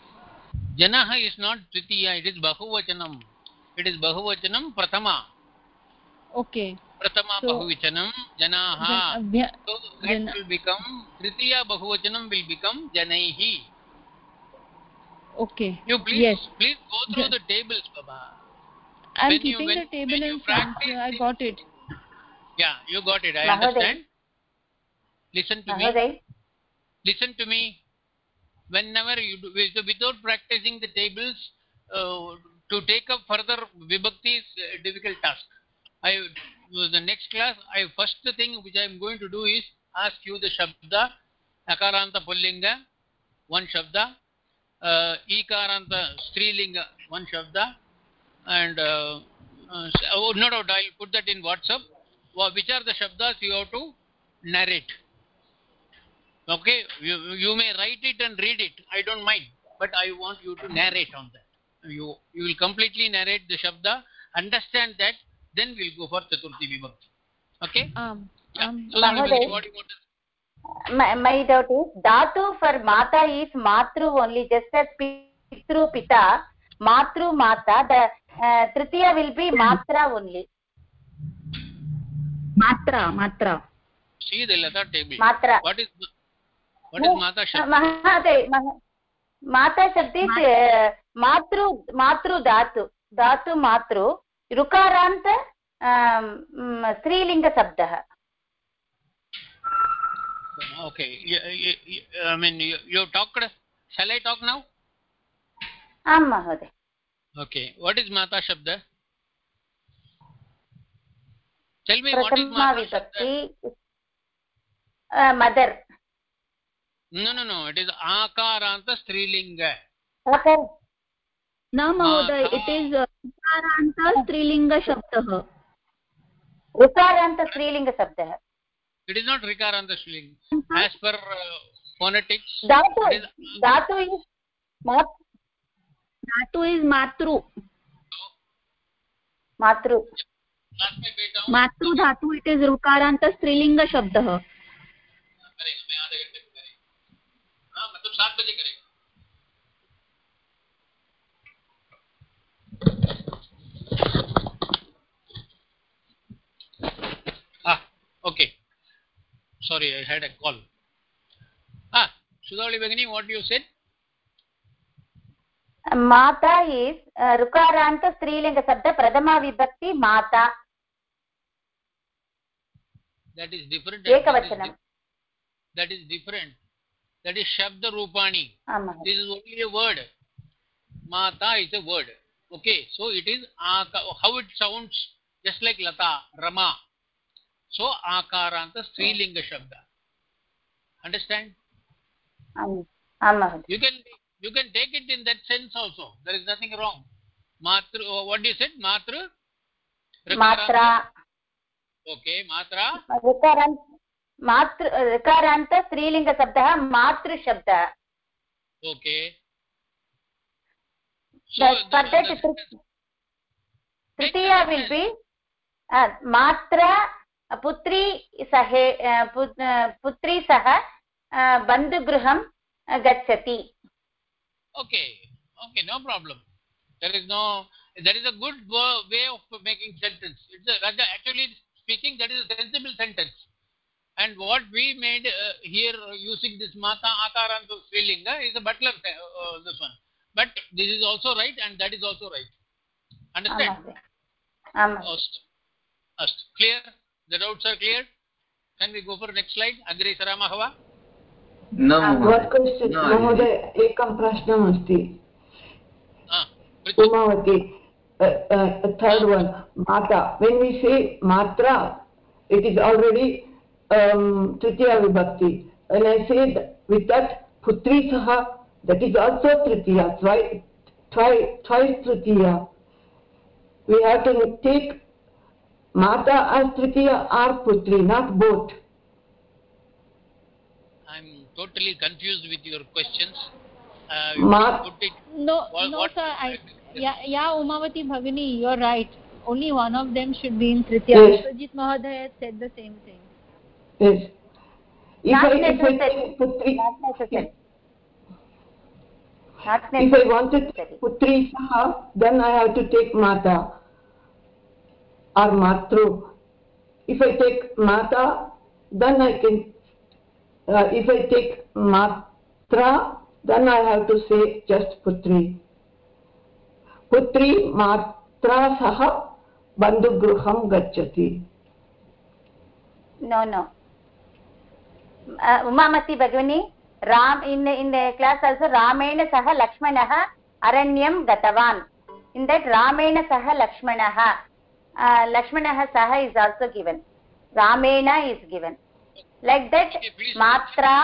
janaha is not tritiya it is bahuvachanam it is बहुवचनं प्रथमा okay प्रथमा बहुवचनं जनाः become तृतीया बहुवचनं will become जनैः okay you please please go through the table Baba I am keeping the table in front I got it yeah you got it I understand listen to me listen to me whenever you do, without practicing the tables uh, to take up further vibhakti is a difficult task. I the next class i first thing which i am going to do is ask you the shabda akaranta pullinga one shabda uh, ikaranta strilinga one shabda and uh, uh, oh, no doubt i'll put that in whatsapp. Which are the shabdas you have to narrate? Okay you, you may write it and read it. I don't mind but i want you to narrate on that you you will completely narrate the shabda understand that then we'll go for chaturthi vibhakti okay um um so Mahoday. what you want to my, my doubt is dhatu for mata is matru only just as pitru pita matru mata the uh, tritiya will be matra only matra matra see the letter table Matra. what is what is mata shabda महोदय मह- माता शब्द is मातृ मातृ धातु धातु मातृ ऋकारान्त अम्, म्, स्त्रीलिङ्गशब्दः okay you, you, you, i mean you, you talked shall i talk now आं महोदय okay what is mata shabda tell me what is Prathama mata shabda विभक्ति mother no no no. It is akaranta strilinga. न महोदय it is उकारान्त स्त्रीलिङ्गशब्दः ऋकारान्त स्त्रीलिङ्गशब्दः it is not rikaranta strilinga. As per uh, phonetics धातु it is धातु is धातु इस् मातृ मातृ मातृधातु इट् इस् ऋकारान्त स्त्रीलिङ्गशब्दः करेगा मैं आधे घंटे में करेगा हाँ मतलब सात बजे करेगा ah okay sorry i had a call ah sudhavali bagini what you said माता इस् ऋकारान्त स्त्रीलिङ्गशब्द प्रथमा विभक्ति माता that is different and that is एकवचनं di- that is different that is shabda rupani this is only a word mata is a word okay so it is aka- how it sounds just like lata rama so akaranta strilinga shabda understand you can you can take it in that sense also there is nothing wrong matru uh, what you said matru मात्रा okay matra मातृ ऋकारान्त स्त्रीलिङ्गशब्दः मातृशब्दः tr- Tritiya will be मात्रा पुत्री सहे uh, uh, पुत्री सह uh, बन्धुगृहं uh, गच्छति okay okay no problem there is no there is a good way of making sentence it's a actually speaking that is a sensible sentence and what we made uh, here uh, using this mata akaranta strilinga is a butler uh, uh, this one but this is also right and that is also right आं understand महोदय आं महोदय Ast. Ast. clear the doubts are clear can we go for next slide agre saramah va न One question, न महोदय एकं प्रश्नम् अस्ति ah उमावती थर्ड वन माता when we say matra it is already um, tritiya vibhakti when i say th- with that putri saha that is also tritiya twice twice twice tritiya. We have to take mata as tritiya or putri not both. I'm totally confused with your questions. Uh, you Ma- it no What- no what- sir i yeah yeah umavati bhagini you're right. Only one of them should be in tritiya. Yes. Vishwajit mahoday said the same thing. yes if Not I, necessary. putri not necessary not If I want to take Putri Saha, then I have to take Mata. or matru. If I take mata, then I can, uh, if I take matra, then I have to say just putri. Putri matra saha bandugruham gacchati. No, no. Umamati भगिनी Ram in in class also रामेण सह लक्ष्मणः अरण्यं गतवान्। In that रामेण सह लक्ष्मणः लक्ष्मणः सह इज़ आल्सो गिवन रामेण इज़ गिवन लाइक दैट मात्रा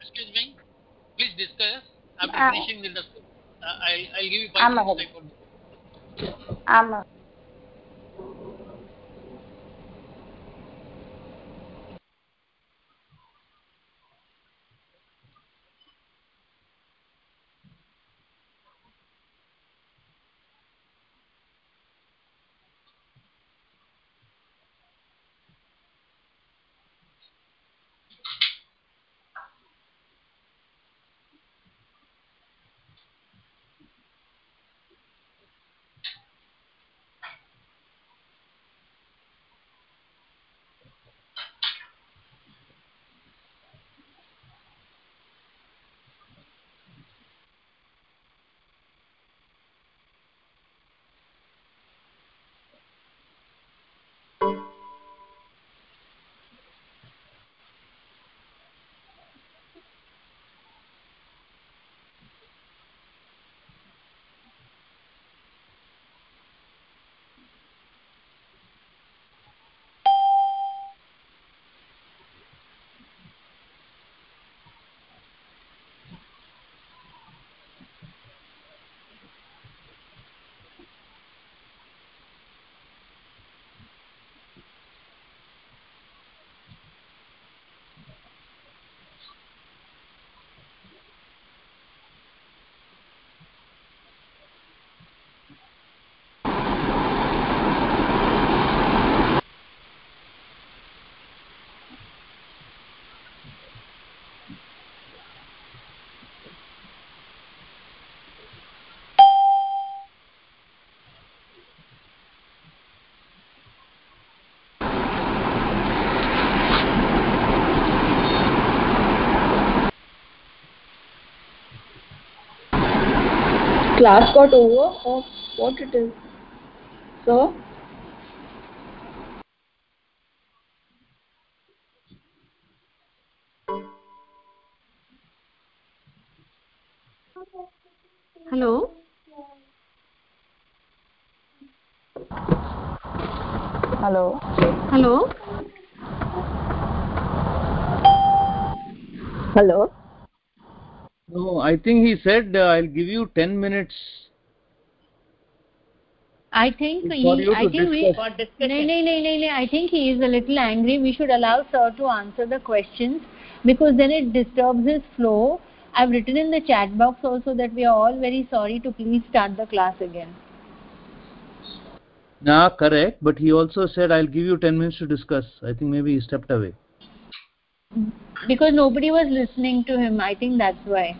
excuse me please discuss I am finishing the I I will give you 5 minutes I want um Class got over or what it is? So, Hello? hello. Hello? Hello? No, I think he said uh, I'll give you 10 minutes. I think he, I think we, discuss. no, no, no, no, no, I think he is a little angry. We should allow sir to answer the questions because then it disturbs his flow. I've written in the chat box also that we are all very sorry to please start the class again. Nah, correct. But he also said I'll give you 10 minutes to discuss. I think maybe he stepped away. Because nobody was listening to him. I think that's why.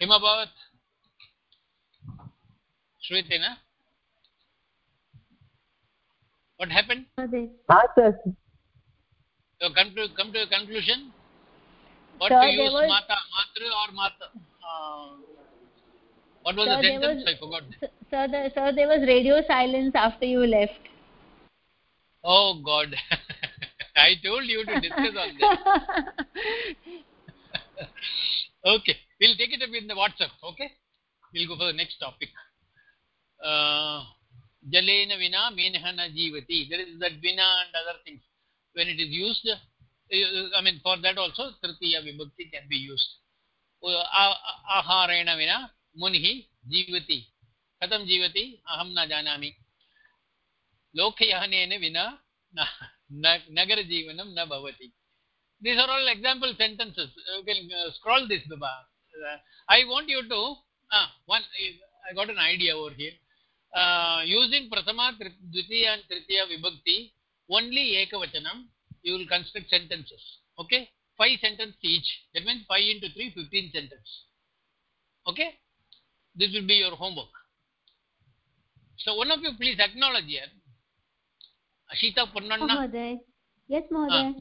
किम् अभवत् श्रूयते न what happened Ah, sir. so come to come to a conclusion what Sir, to use was- mata matra or mata uh, What was sir, the sentence? Was, I forgot. Sir, the, sir, there was radio silence after you left. Oh God! <laughs> I told you to discuss on this. <laughs> okay, we'll take it up in the WhatsApp. Okay, we'll go for the next topic. Uh, Jalena vina menhana jivati. There is that vina and other things. When it is used, uh, I mean for that also tritiya vibhakti can be used. Uh, Aharena vina मुनिः जीवती। कथं जीवति? अहं न जानामि। लोकयानेन विना नगरजीवनं न भवति। These are all example sentences scroll this Baba I want you to one I got an idea over here using तृतीय विभक्ति ओन्ली एकवचनं you will construct sentences okay five sentence each that means five into three fifteen sentence okay? this will be your homework so one of you please acknowledge here ashita purnanna महोदय yes महोदय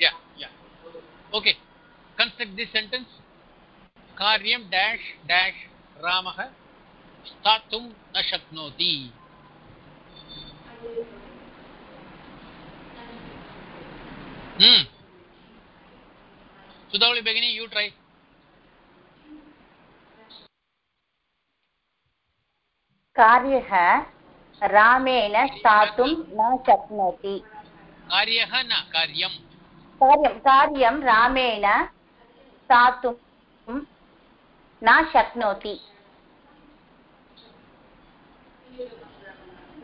yeah yeah okay construct this sentence कार्यं dash dash रामः स्थातुं न शक्नोति hmm sudhavali begini you try कार्यः रामेण स्थातुं न शक्नोति। कार्यः न कार्यं। कार्यं कार्यं रामेण स्थातुं न शक्नोति।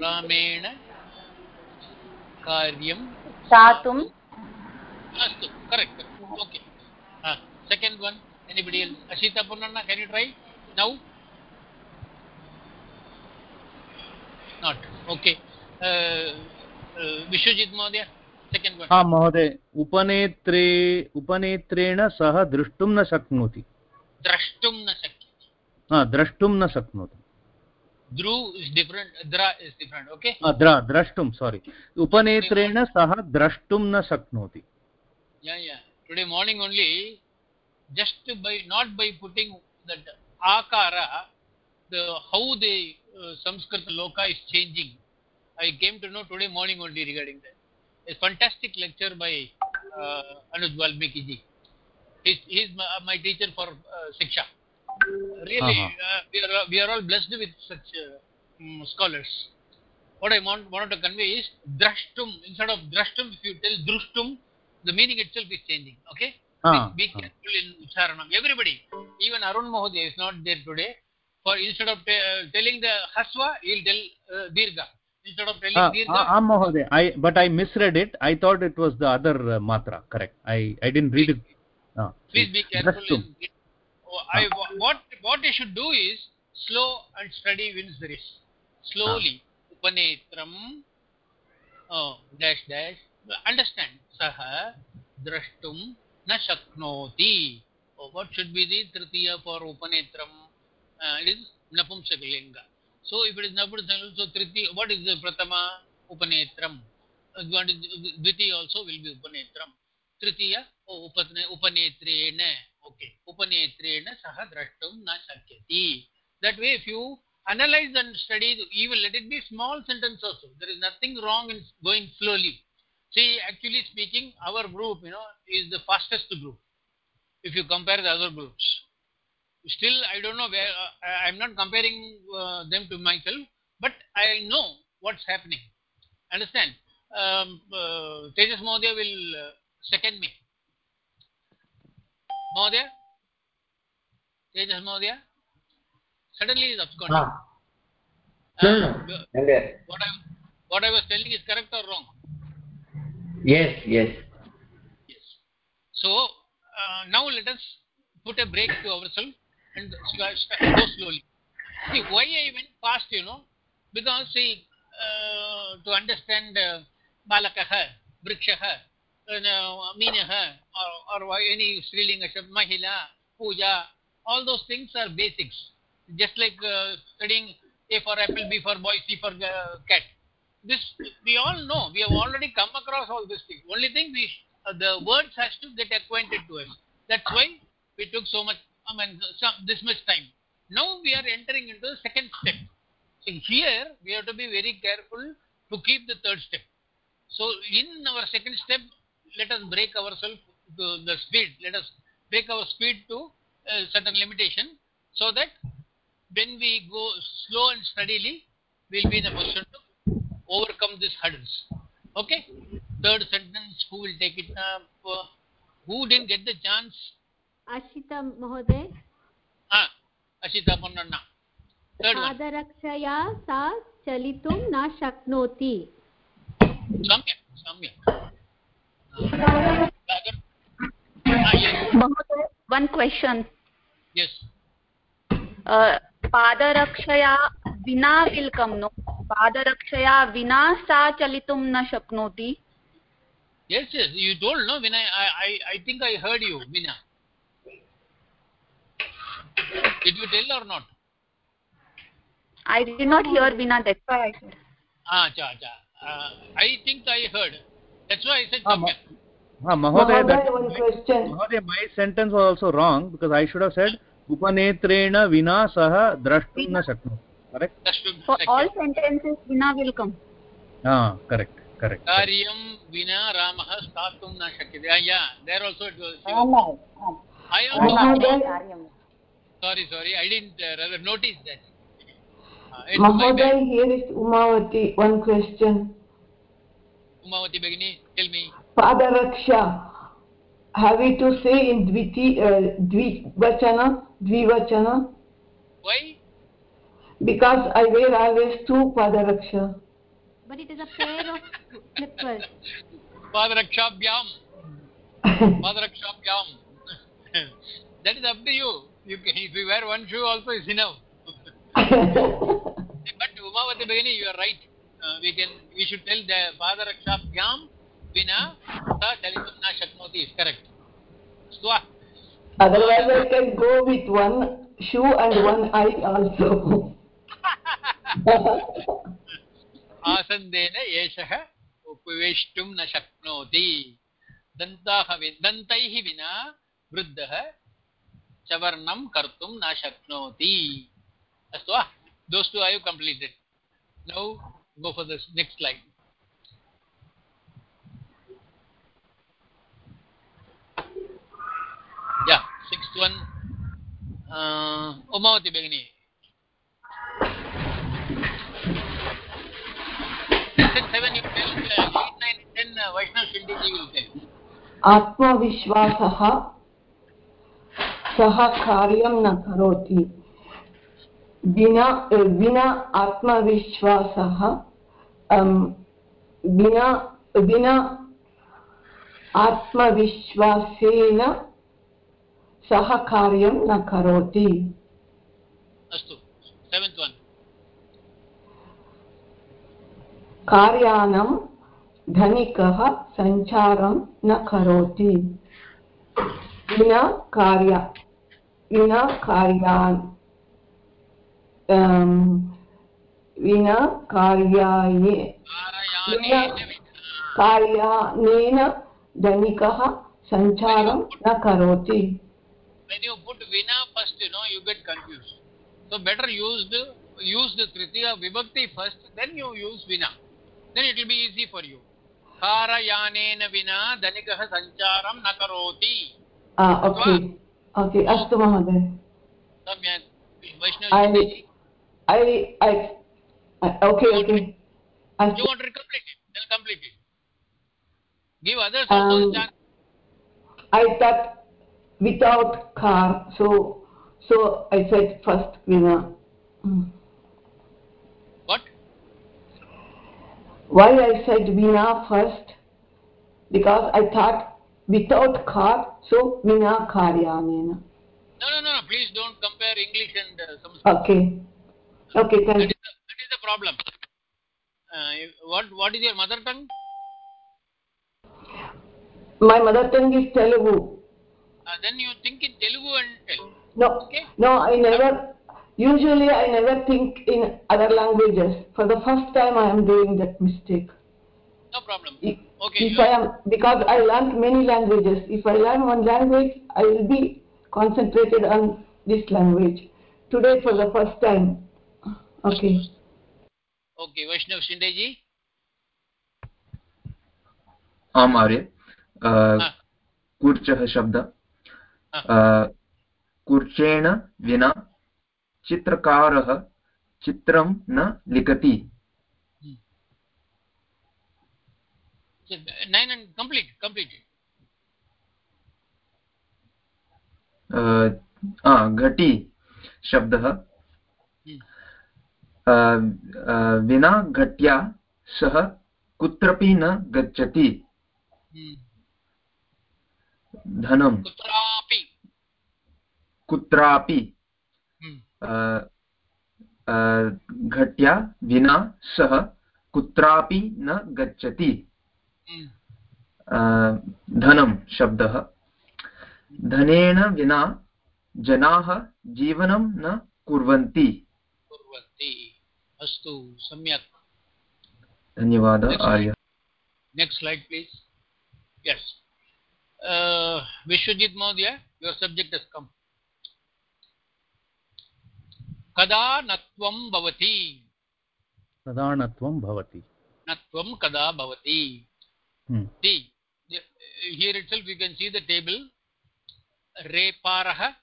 रामेण कार्यं स्थातुं अस्तु correct okay second one anybody else Ashita पुनर्ना can you try now not okay Vishwajeet महोदय हा महोदय उपनेत्रे उपनेत्रेण सः द्रष्टुं न शक्नोति। द्रष्टुं न शक्यते हा द्रष्टुं न शक्नोति। द्र ओके हा, द्रष्टुं सोरि उपनेत्रेण सः द्रष्टुं न शक्नोति। Yeah yeah. Today morning only just by not by putting that akara the how the uh, sanskrit loka is changing. I came to know today morning only regarding that. A fantastic lecture by uh, anuj valmiki ji. He's, he's my, my teacher for uh, shiksha really Uh-huh. uh, we, are, we are all blessed with such uh, mm, scholars. What i want, wanted to convey is drashtum instead of drashtum if you tell drushtum the meaning itself is changing okay? Ah, be, be careful in ucharanam. Everybody even arun mohodaya is not there today for instead of uh, telling the haswa he'll tell uh, dirgha. Instead of telling Ah, dirgha ah, ah, Mahoday, I but I misread it. I thought it was the other uh, matra. Correct. I I didn't read it. Ah, please be careful in, oh, I, what what I should do is slow and steady wins the race. Slowly. Upanetram oh, dash dash. Understand. Saha drashtum na shaknoti. Oh, what should be the tritiya for upanetram uh, it is napumsakalinga so if it is napumsakalinga so triti what is the prathama upanetram what is dviti also will be upanetram tritiya oh, upatne upanetrena okay upanetrena saha drashtum na shakyati that way if you analyze and study even let it be small sentence also there is nothing wrong in going slowly. See actually speaking our group you know is the fastest group. If you compare the other groups still i don't know where uh, i'm not comparing uh, them to myself but i know what's happening. Understand? Um, uh, tejas mohdaya will uh, second me. Mohdaya tejas mohdaya suddenly is absconding Ah. No, no, no. Uh, what I, what I was telling is correct or wrong? Yes, yes. So uh, now let us put a break to ourselves and go slowly. See why I went fast, you know, because see uh, to understand uh, balakaha, vrikshaha, uh, minaha, or, or any strilinga shabd, mahila, puja, all those things are basics. Just like uh, studying A for apple, B for boy, C for uh, cat. This we all know. We have already come across all these things. Only thing we uh, the words has to get acquainted to us. That's why we took so much. I mean, some, this much time. Now we are entering into the second step. So here we have to be very careful to keep the third step. So in our second step, let us break ourselves to the speed. Let us break our speed to a certain limitation so that when we go slow and steadily, we'll be in a position to overcome these hurdles. Okay? Third sentence, who will take it up? Uh, who didn't get the chance? Ashita महोदय Ah. पादरक्षया सा चलितुं न शक्नोति. Uh? Ah. महोदय question uh, पादरक्षया विना विल्कं no पादरक्षया विना सा चलितुं न शक्नोति Yes, yes. You told, no? When I, I, I, I think I heard you, Vina. Did you tell or not? I did not hear Vina, that's why I said. Ah, cha, cha. Uh, I think I heard. That's why I said Ah, Samyak. Ah, Mahodaya, that, one question. Mahodaya, my sentence was also wrong because I should have said upanetrena vina saha drashtum na shakno. Correct? For all sentences, Vina will come. Ah, correct, correct. Karyam vina ramah statum na shakyate. Ah, yeah, there Sorry, sorry. I didn't uh, rather notice that. Uh. Mahoday, here is Umavati. One question. Umavati Begini, tell me. Padaraksha. Have we to say in dviti, uh, dvivachana, dvivachana? Why? Because I wear always two padaraksha. But it is a pair of slippers. Padrakshabhyam. Padrakshabhyam. that is up to you. You can, if you wear one shoe also is enough. but Umavati Begini, you are right. Uh, we can, we should tell the Padrakshabhyam vina sa chalitum na shaknoti is correct. Swa. Otherwise, I can go with one shoe and one eye also. आसन्देन एषः उपवेष्टुं न शक्नोति दन्ताः दन्तैः विना वृद्धः चवर्णं कर्तुं न शक्नोति। अस्तु वा? दोस् टु आयु completed now go for the next slide yeah sixth one Umavati भगिनी lesson 7 you tell 8 9 10 vaishnav shindiji will tell. आत्मविश्वासः सः कार्यं न करोति। विना विना आत्मविश्वासः अम्, विना विना आत्मविश्वासेन सः कार्यं न करोति। अस्तु वन कार्यानं धनिकः सञ्चारं न करोति। विना कार्य विना कार्यान् विना कार्याये कार्यानेन धनिकः सञ्चारं न करोति when you put vina first you know you get confused so better use the use the tritiya vibhakti first then you use vina then it will be easy for you कारयानेन विना धनिकः सञ्चारं न करोति ओके ओके अस्तु महोदय सम्यक् वैष्णव I, shindiji I, I, I- okay, okay. you want to complete it then complete it give others also Um, the chance I thought without car, so so I said first Vina. Mm. what Why I said Vina first? Because I thought without car, so Vina Karyanena. no no no no please don't compare english and uh, sanskrit Okay. Okay, that thank is the, that is the problem uh, what what is your mother tongue. My mother tongue is Telugu. uh, then you think in telugu and tell No, okay? no, I never. Usually, I never think in other languages. For the first time, I am doing that mistake. no problem okay if you I am because I learned many languages. If I learn one language, I will be concentrated on this language. Today, for the first time. Okay. okay vaishnav shindiji आम् आर्य अ, कूर्चः शब्द अ, कूर्चेण विना चित्रकारः चित्रं न लिखति So, nine and complete complete. It आ, घटी शब्दः विना घट्या सः कुत्रपि न गच्छति धनं कुत्रापि कुत्रापि घट्या विना सः कुत्रापि न गच्छति धनं शब्दः। धनेन विना जनाः जीवनं न कुर्वन्ति। कुर्वन्ति। अस्तु सम्यक्। धन्यवादः आर्य। Next slide please yes Vishwajit महोदय युवर् सब्जेक्ट् अस् कम् कदा नत्वं भवति? कदा नत्वं भवति? नत्वं कदा भवति? Hmm. see here itself you can see the table reparah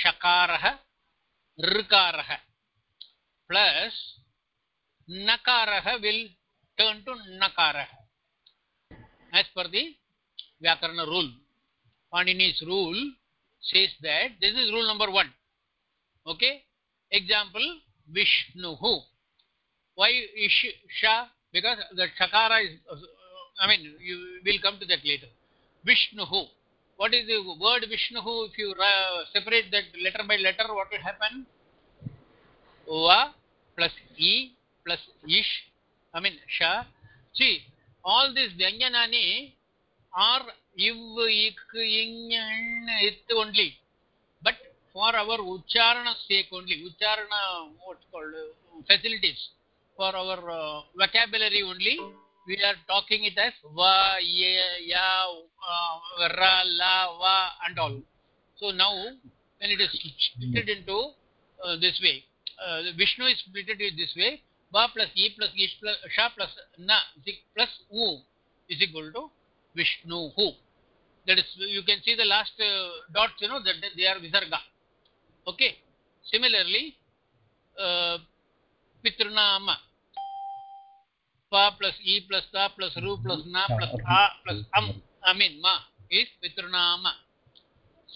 shakarah rkarah plus nakarah will turn to nakarah as per the vyakarana rule panini's rule says that this is rule number 1 okay example vishnuhu why ish sha because the shakara is uh, i mean you will come to that later. Vishnuhu. What is the word vishnuhu? If you uh, separate that letter by letter what will happen? Va plus e plus ish. I mean sha. See all these vyanjanani are iv ik ing n it only. But for our ucharana sake only ucharana what's called uh, facilities. For our uh, vocabulary only we are talking it as va ye ya uh, ra la va and all. So now when it is split into uh, this way uh, vishnu is split in this way va plus e plus ish plus sha plus na plus u is equal to vishnu hu. That is you can see the last uh, dots you know that they are visarga. Okay. Similarly uh, pitrunama pa plus e plus ta plus ru plus na plus a plus am i mean ma is pitrunama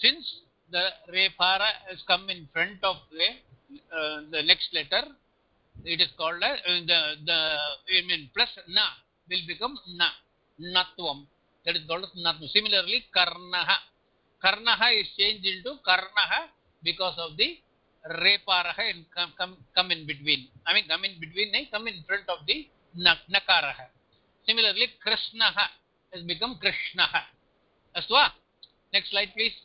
since the repara has come in front of the uh, the next letter it is called as uh, the the i mean plus na will become na natvam that is called as natvam similarly karnaha karnaha is changed into karnaha because of the reparaha and come, come, come in between i mean come in between eh, come in front of the नकारः। Similarly कृष्णः is become कृष्णः। अस्तु वा? Next let please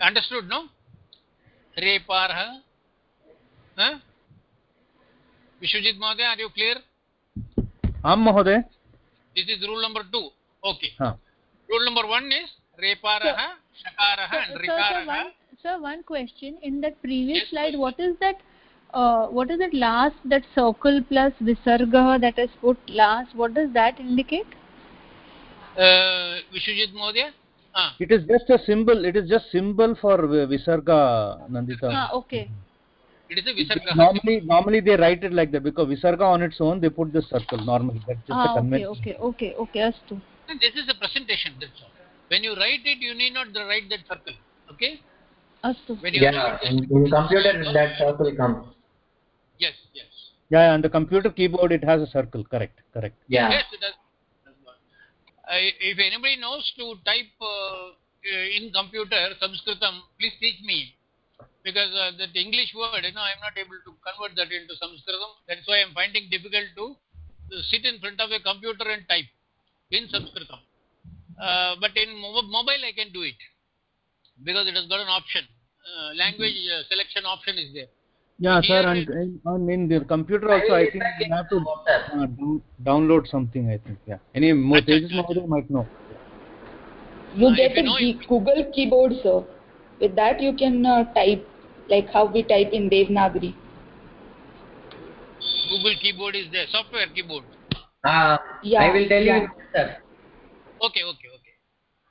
understood no रेपारः। Vishwajit महोदय are you clear आं महोदय। This is rule number two okay rule number one is रेपारः शकारः ऋकारः। Sir, one question. In that previous yes, slide, what is that? Uh, what is it last? That circle plus visarga that is put last. What does that indicate? uh, vishwajit mohoday ah it is just a symbol it is just symbol for uh, visarga nandita Ah, okay. it is a visarga normally normally they write it like that because visarga on its own they put the circle normally that's just a Ah, okay, convention okay, okay, okay. Astu. And this is a presentation that's all when you write it you need not write that circle okay Astu. when you Yeah, write in, in computer that circle comes. Yes yes. Yeah, yeah on the computer keyboard it has a circle. Correct correct. Yeah. yes it does. I, if anybody knows to type uh, uh, in computer sanskritam please teach me. Because uh, that english word you know i am not able to convert that into sanskritam. That's why i am finding difficult to sit in front of a computer and type in sanskritam. Uh, but in mo- mobile i can do it. Because it has got an option. Uh, language uh, selection option is there yeah Here sir and, and on in the computer also i think you have to uh, do, download something i think yeah any more pages Mahoday might know You Uh, get if you a know G- Google keyboard, sir. With that, you can uh, type like how we type in Devanagari. google keyboard is there software keyboard Uh, Yeah, I will tell yeah. you sir. okay okay okay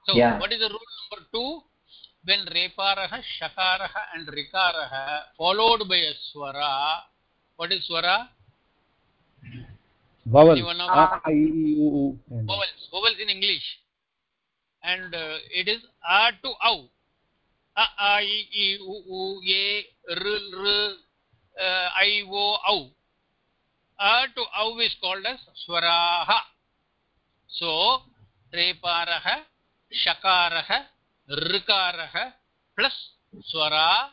so Yeah. what is the rule number 2 when reparah shakarah and rikarah followed by a swara what is swara vowel a, I, E, U, U, vowels vowels in english and uh, it is a to au a a i e u u e r r uh, i o au a to au is called as swaraha so reparah shakarah rikarah plus swara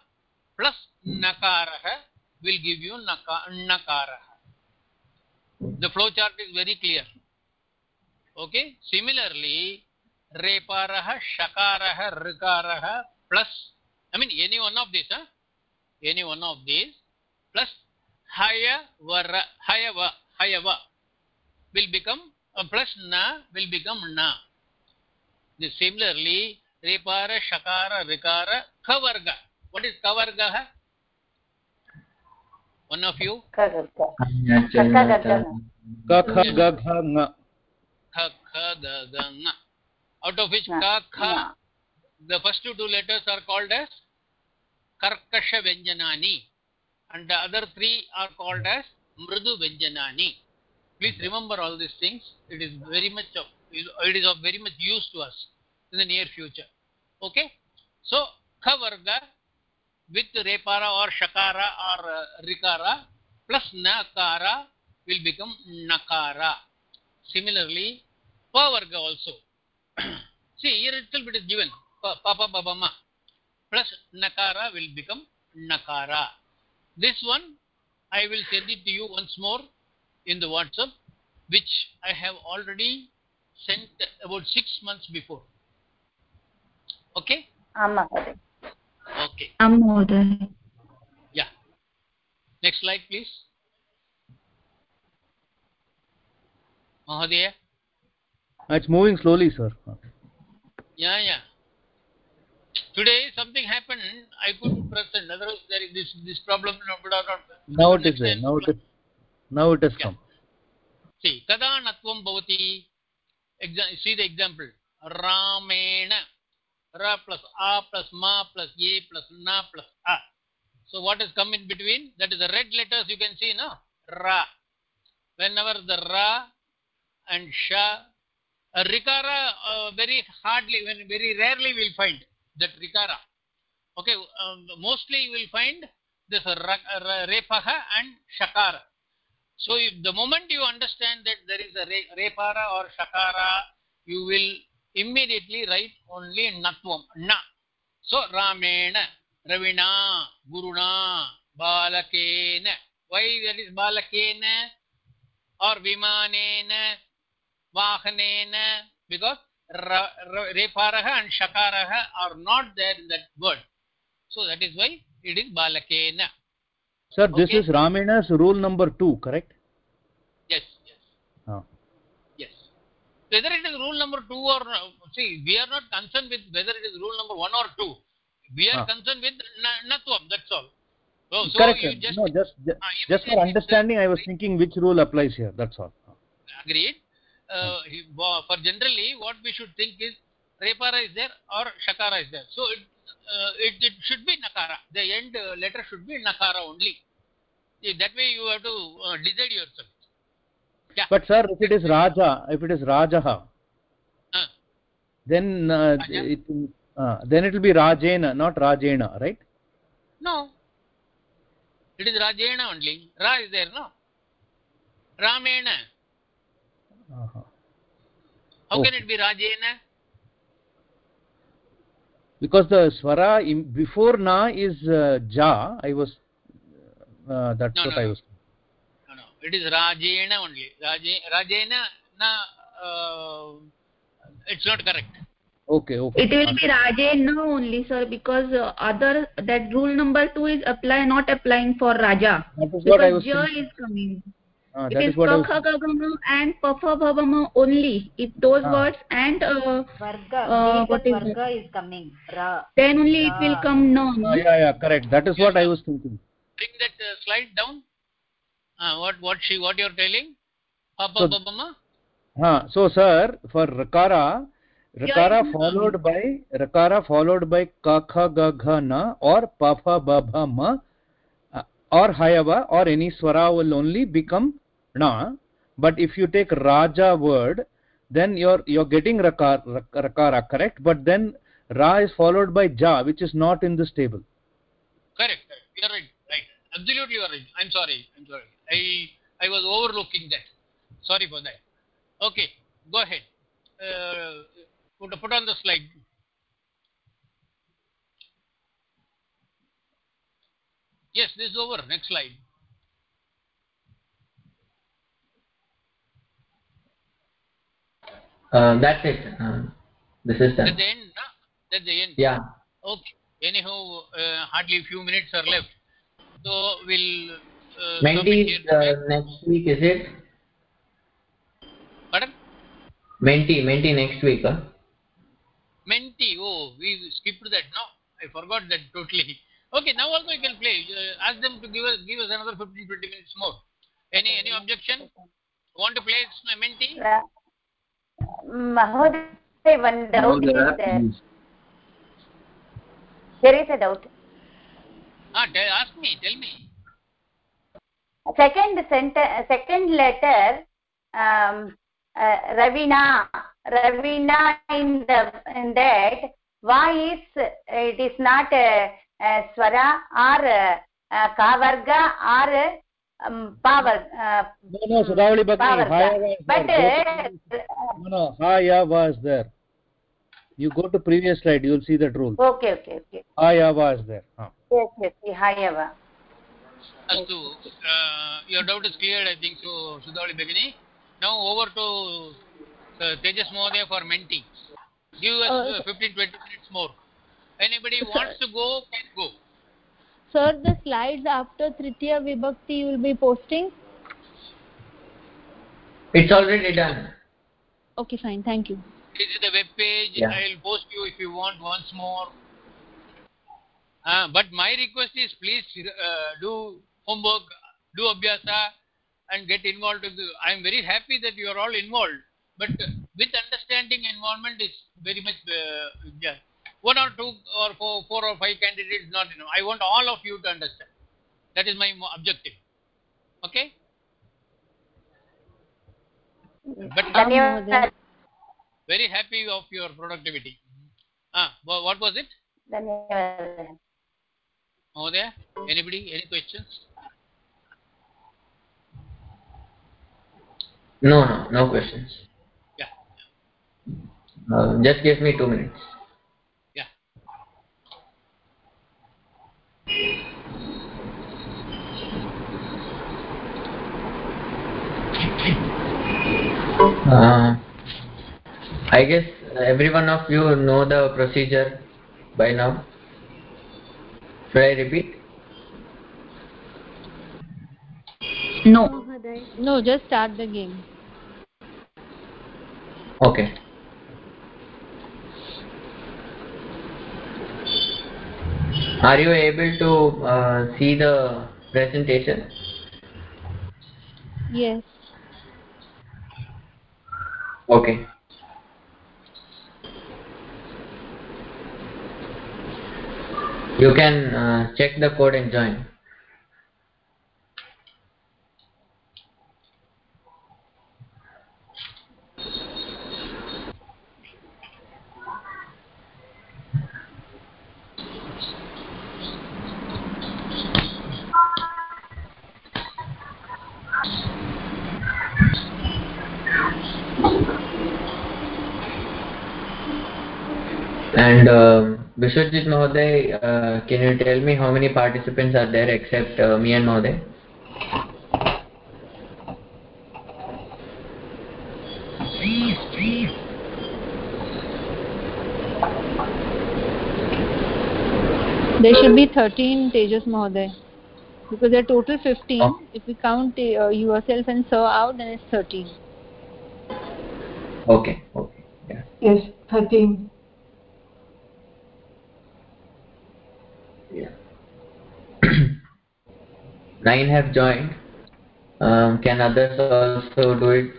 plus nakarah will give you nakarah the flow chart is very clear okay similarly रेपारः शकारः ऋकारः plus I mean any one of these huh? any one of these plus hayavara hayava hayava will become uh, plus na will become na this similarly ka kha ga gha nga kha kha ga ga nga out of which ka kha the first two letters are called as karkasha vyanjanani and the other three are called as mrudu vyanjanani please remember all these things it is very much of, it is of very much use to us in the near future. Okay? So kha varga with repara or shakara or uh, rikara plus nakara will become nakara. Similarly pa varga also. <clears throat> See here itself it is given. Papa baba ma. Plus nakara will become nakara. This one i will send it to you once more in the whatsapp which i have already sent about 6 months before okay? ama okay. am mohoday yeah. Next slide please. mahodaya it's moving slowly sir. Yeah yeah. Today something happened. I couldn't present. Otherwise there is this this problem. Would have not now it is there. Now it is now it has Yeah. come see kada natvam bhavati. Exa- see the example. Ramena ra plus a plus ma plus a plus na plus a. So what has come in between? That is the red letters you can see no? Ra whenever the ra and sha uh, rikara uh, very hardly when very rarely we'll find that rikara. Okay um, mostly you will find this ra- ra- repaha and shakara. So if the moment you understand that there is a re, repara or shakara you will immediately write only natvam na so ramena ravina guruna balakena why that is balakena or vimanena vahanena because ra, ra, reparaha and shakaraha are not there in that word so that is why it is balakena sir okay. this is ramena's rule number 2 correct whether it is rule number 2 or see we are not concerned with whether it is rule number 1 or 2 we are Ah. concerned with na- natvam that's all. So, so correct you just no just just, just for understanding i was thinking which rule applies here that's all. Agreed. Uh, he- for generally what we should think is repara is there or shakara is there. So it, uh, it, it should be nakara. The end uh, letter should be nakara only. See, that way you have to uh, decide yourself yeah. But sir if it is raja if it is rajaha Ah. then uh, it uh, then it will be rajena not rajena right? No. It is rajena only. Ra is there no? Ramena. Uh-huh. how Okay. can it be rajena? Because the swara before na is uh, ja i was uh, that's No, what no, i was it is rajena only Raje, rajena na uh, it's not correct okay okay it will be rajena only sir because uh, other that rule number 2 is apply not applying for raja that is what i because was ja thinking. is coming Uh, it that is is what i was kakha gagama and papha bhavama only if those Ah. words and uh, varga Uh, what is varga is coming ra then only it will come no uh, yeah yeah correct that is what i was thinking bring that uh, slide down uh, what what she what you're telling? Papa So- babama huh so sir for rakara rakara Yeah, followed by rakara followed by kakha gagha na or papha babha ma uh, or hayava or any swara will only become na. But if you take raja word then you're you're getting rakar, rak- rakara correct? But then ra is followed by ja which is not in this table. Correct correct. You're right absolutely you're right i'm sorry i'm sorry i i was overlooking that sorry for that okay go ahead uh, put, put on the slide yes this is over next slide Uh, that's it. Uh, the system. That's the end, no? That's the end. Yeah. Okay. Anyhow, uh, hardly a few minutes are left. So we'll. Uh, Menti is uh, next week, is it? Pardon? Menti, Menti next week, huh? Menti. Oh, we skipped that. No, I forgot that totally. Okay, now also you can play. Uh, ask them to give us give us another 15 20 minutes more. Any any objection? Want to play Menti? Mahoday, one doubt is there. please. There is a doubt. Ah, tell, ask me. Tell me. Second sentence, second letter, um, uh, Ravina. Ravina in the in that. Why is it is not uh, uh, swara or uh, uh, kavarga or um, power? Uh, No, no, Sudhavali Bhakti, Pavarga. Haya was But there. uh, No, no, Haya was there. You go to previous slide, you will see that rule. okay, okay, okay. Haya was there. Huh. Yes, yes, Hayava. Astu, uh, your doubt is cleared, I think so, Sudhavali Begini. Now over to uh, Tejas Mohodaya for Menti. Give us Uh, uh, 15 20 minutes more. Anybody wants to go, can go. Sir, the slides after Tritiya Vibhakti you will be posting? It's already done. Okay, fine. Thank you. This is the web page. Yeah. I will post you if you want once more. Uh, but my request is please uh, do homework, do abhyasa, and get involved. I am very happy that you are all involved. But uh, with understanding involvement is very much uh, yeah. one or two or four, four or five candidates not enough. I want all of you to understand. That is my objective. Okay. But very happy of your productivity. Ah, what was it? Mahodaya? Anybody? Any questions? No, no, no questions. Yeah. Uh, just give me two minutes. Yeah. Uh, I guess every one of you know the procedure by now. Should I repeat? No. No, just start the game. Okay. Are you able to uh, see the presentation? Yes. Okay. You can uh, check the code and join. And um Vishwajit Mahoday, uh, can you tell me how many participants are there except uh, me and Mahoday? There should be 13 Tejas Mahoday. Because there are total 15. Oh. If we count uh, yourself and Sir out, then it's 13. Okay, okay. Yeah. Yes, 13. yeah. Nine have joined. Um, can others also do it?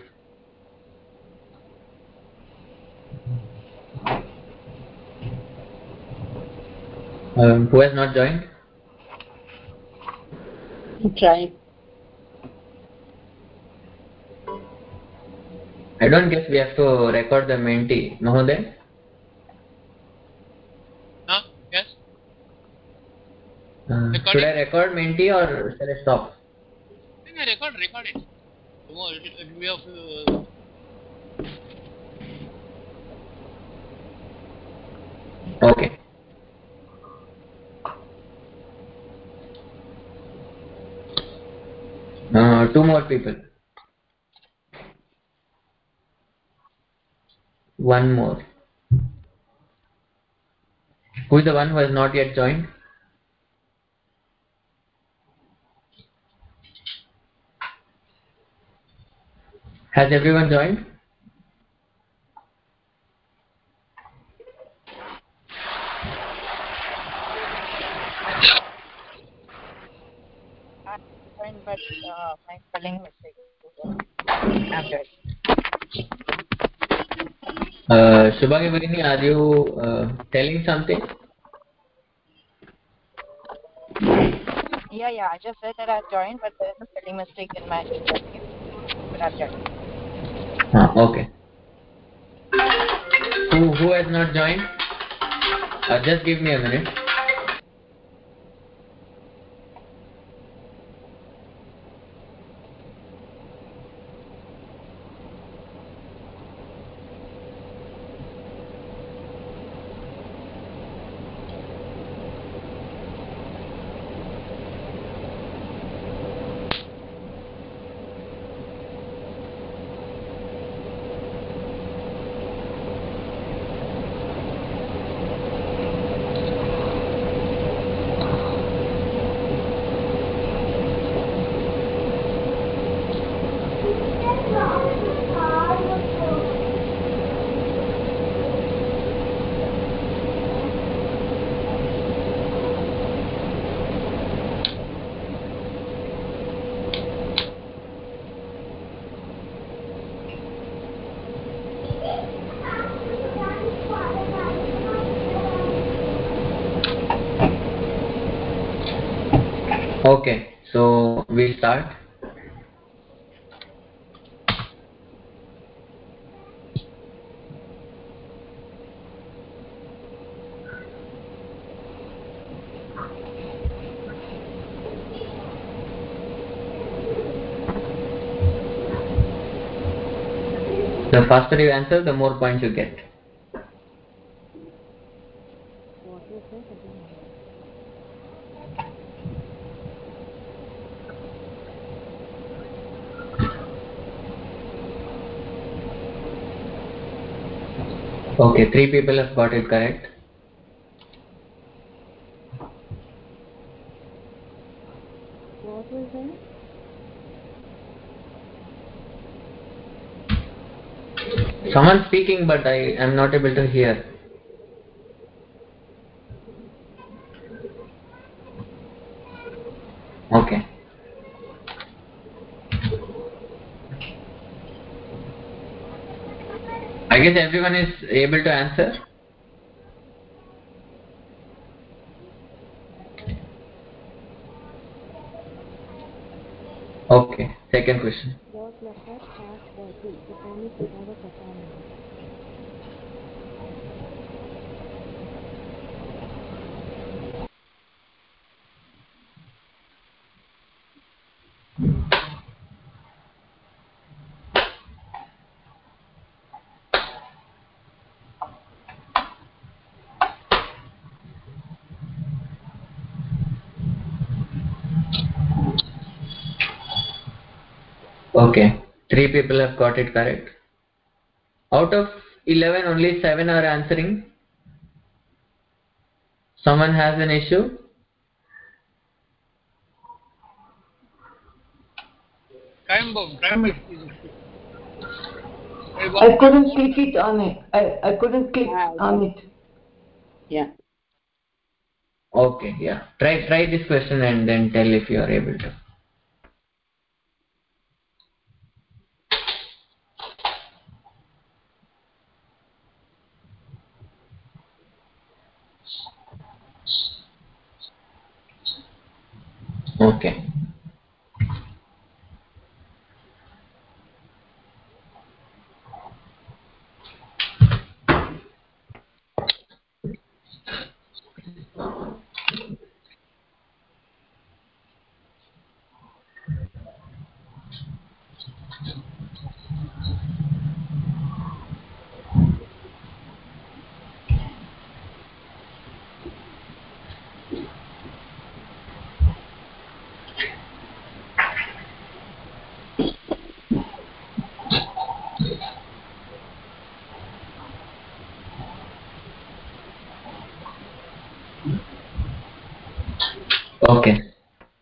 Um, who has not joined? Try. I don't guess we have to record the. Mahoday? Huh? Yes? Uh, should I record Menti or shall I stop? No, record, record it. Tomorrow it, it will be of. Uh, Okay. Uh, two more people. One more. Who is the one who has not yet joined? Has everyone joined? but uh, my spelling mistake. I'm good. Uh, Shubhangi Bagini, are you uh, telling something? Yeah, yeah. I just said that I've joined, but there's a spelling mistake in my name. But I've joined. Ah, okay. Who who has not joined? Uh, just give me a minute. Okay, so we start. The faster you answer, the more points you get. Okay, three people have got it correct. What was that? Someone speaking, but I am not able to hear. Okay. I guess everyone is able to answer. Okay, second question. Okay, three people have got it correct. Out of 11, only 7 are answering. Someone has an issue? Time bomb, time it. I couldn't click it on it. I, I couldn't click on it. Yeah. Okay, yeah. Try try this question and then tell if you are able to.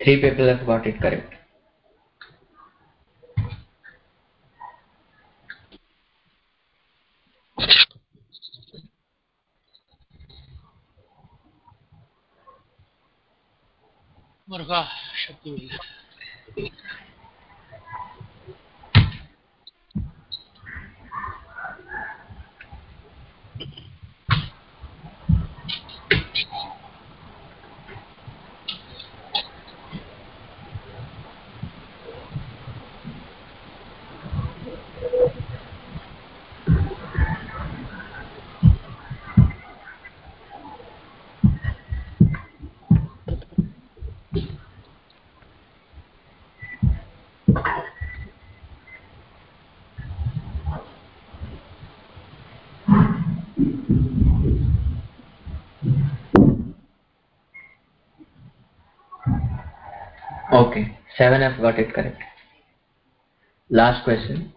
Three people have got it correct मुर्गा शक्ति okay seven I've got it correct. Last question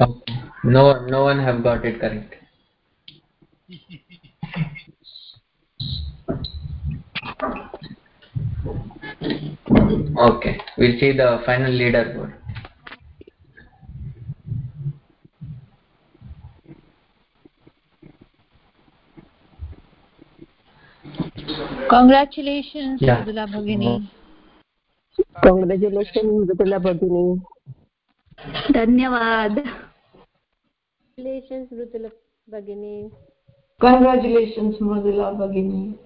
okay no no one have got it correct okay we'll see the final leaderboard congratulations Yeah. Mridula bhagini congratulations mridula bhagini धन्यवाद congratulations mridula bagini. Congratulations, Mridula Bhagini.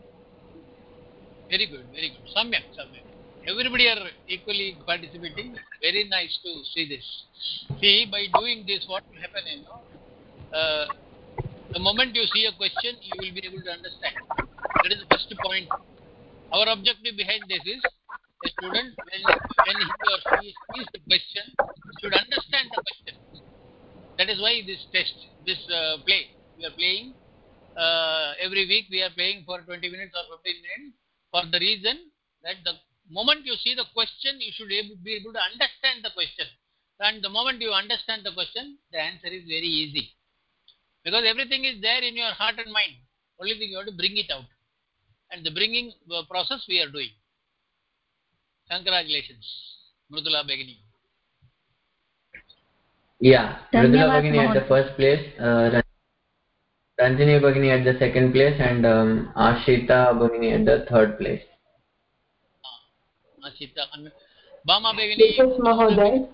very good very good. Samyak samyak. Everybody are equally participating. Very nice to see this. See by doing this what will happen you know? Uh, the moment you see a question you will be able to understand. That is the first point. Our objective behind this is a student when, when he or she sees the question should understand the question that is why this test this uh, play we are playing uh, every week we are playing for 20 minutes or 15 minutes for the reason that the moment you see the question you should be able to understand the question. And the moment you understand the question the answer is very easy. Because everything is there in your heart and mind. Only thing you have to bring it out. And the bringing uh, process we are doing. Congratulations mrudula begini yeah mridula Dhanyavad, bhagini at the first place uh, ranjini bhagini at the second place and um, ashita bhagini at the third place ashita bama begini Yes, Mahoday.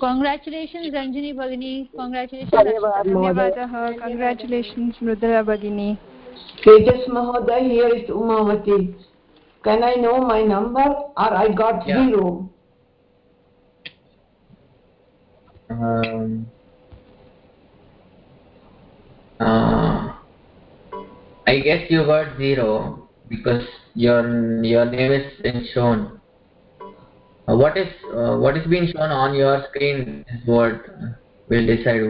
congratulations ranjini bhagini congratulations धन्यवादः congratulations mridula bagini Tejas Mahoday, here is Umavati. Can I know my number or I got Yeah. zero? Uh, I guess you got zero because your your name is been shown. Uh, what is uh, what is being shown on your screen is what will decide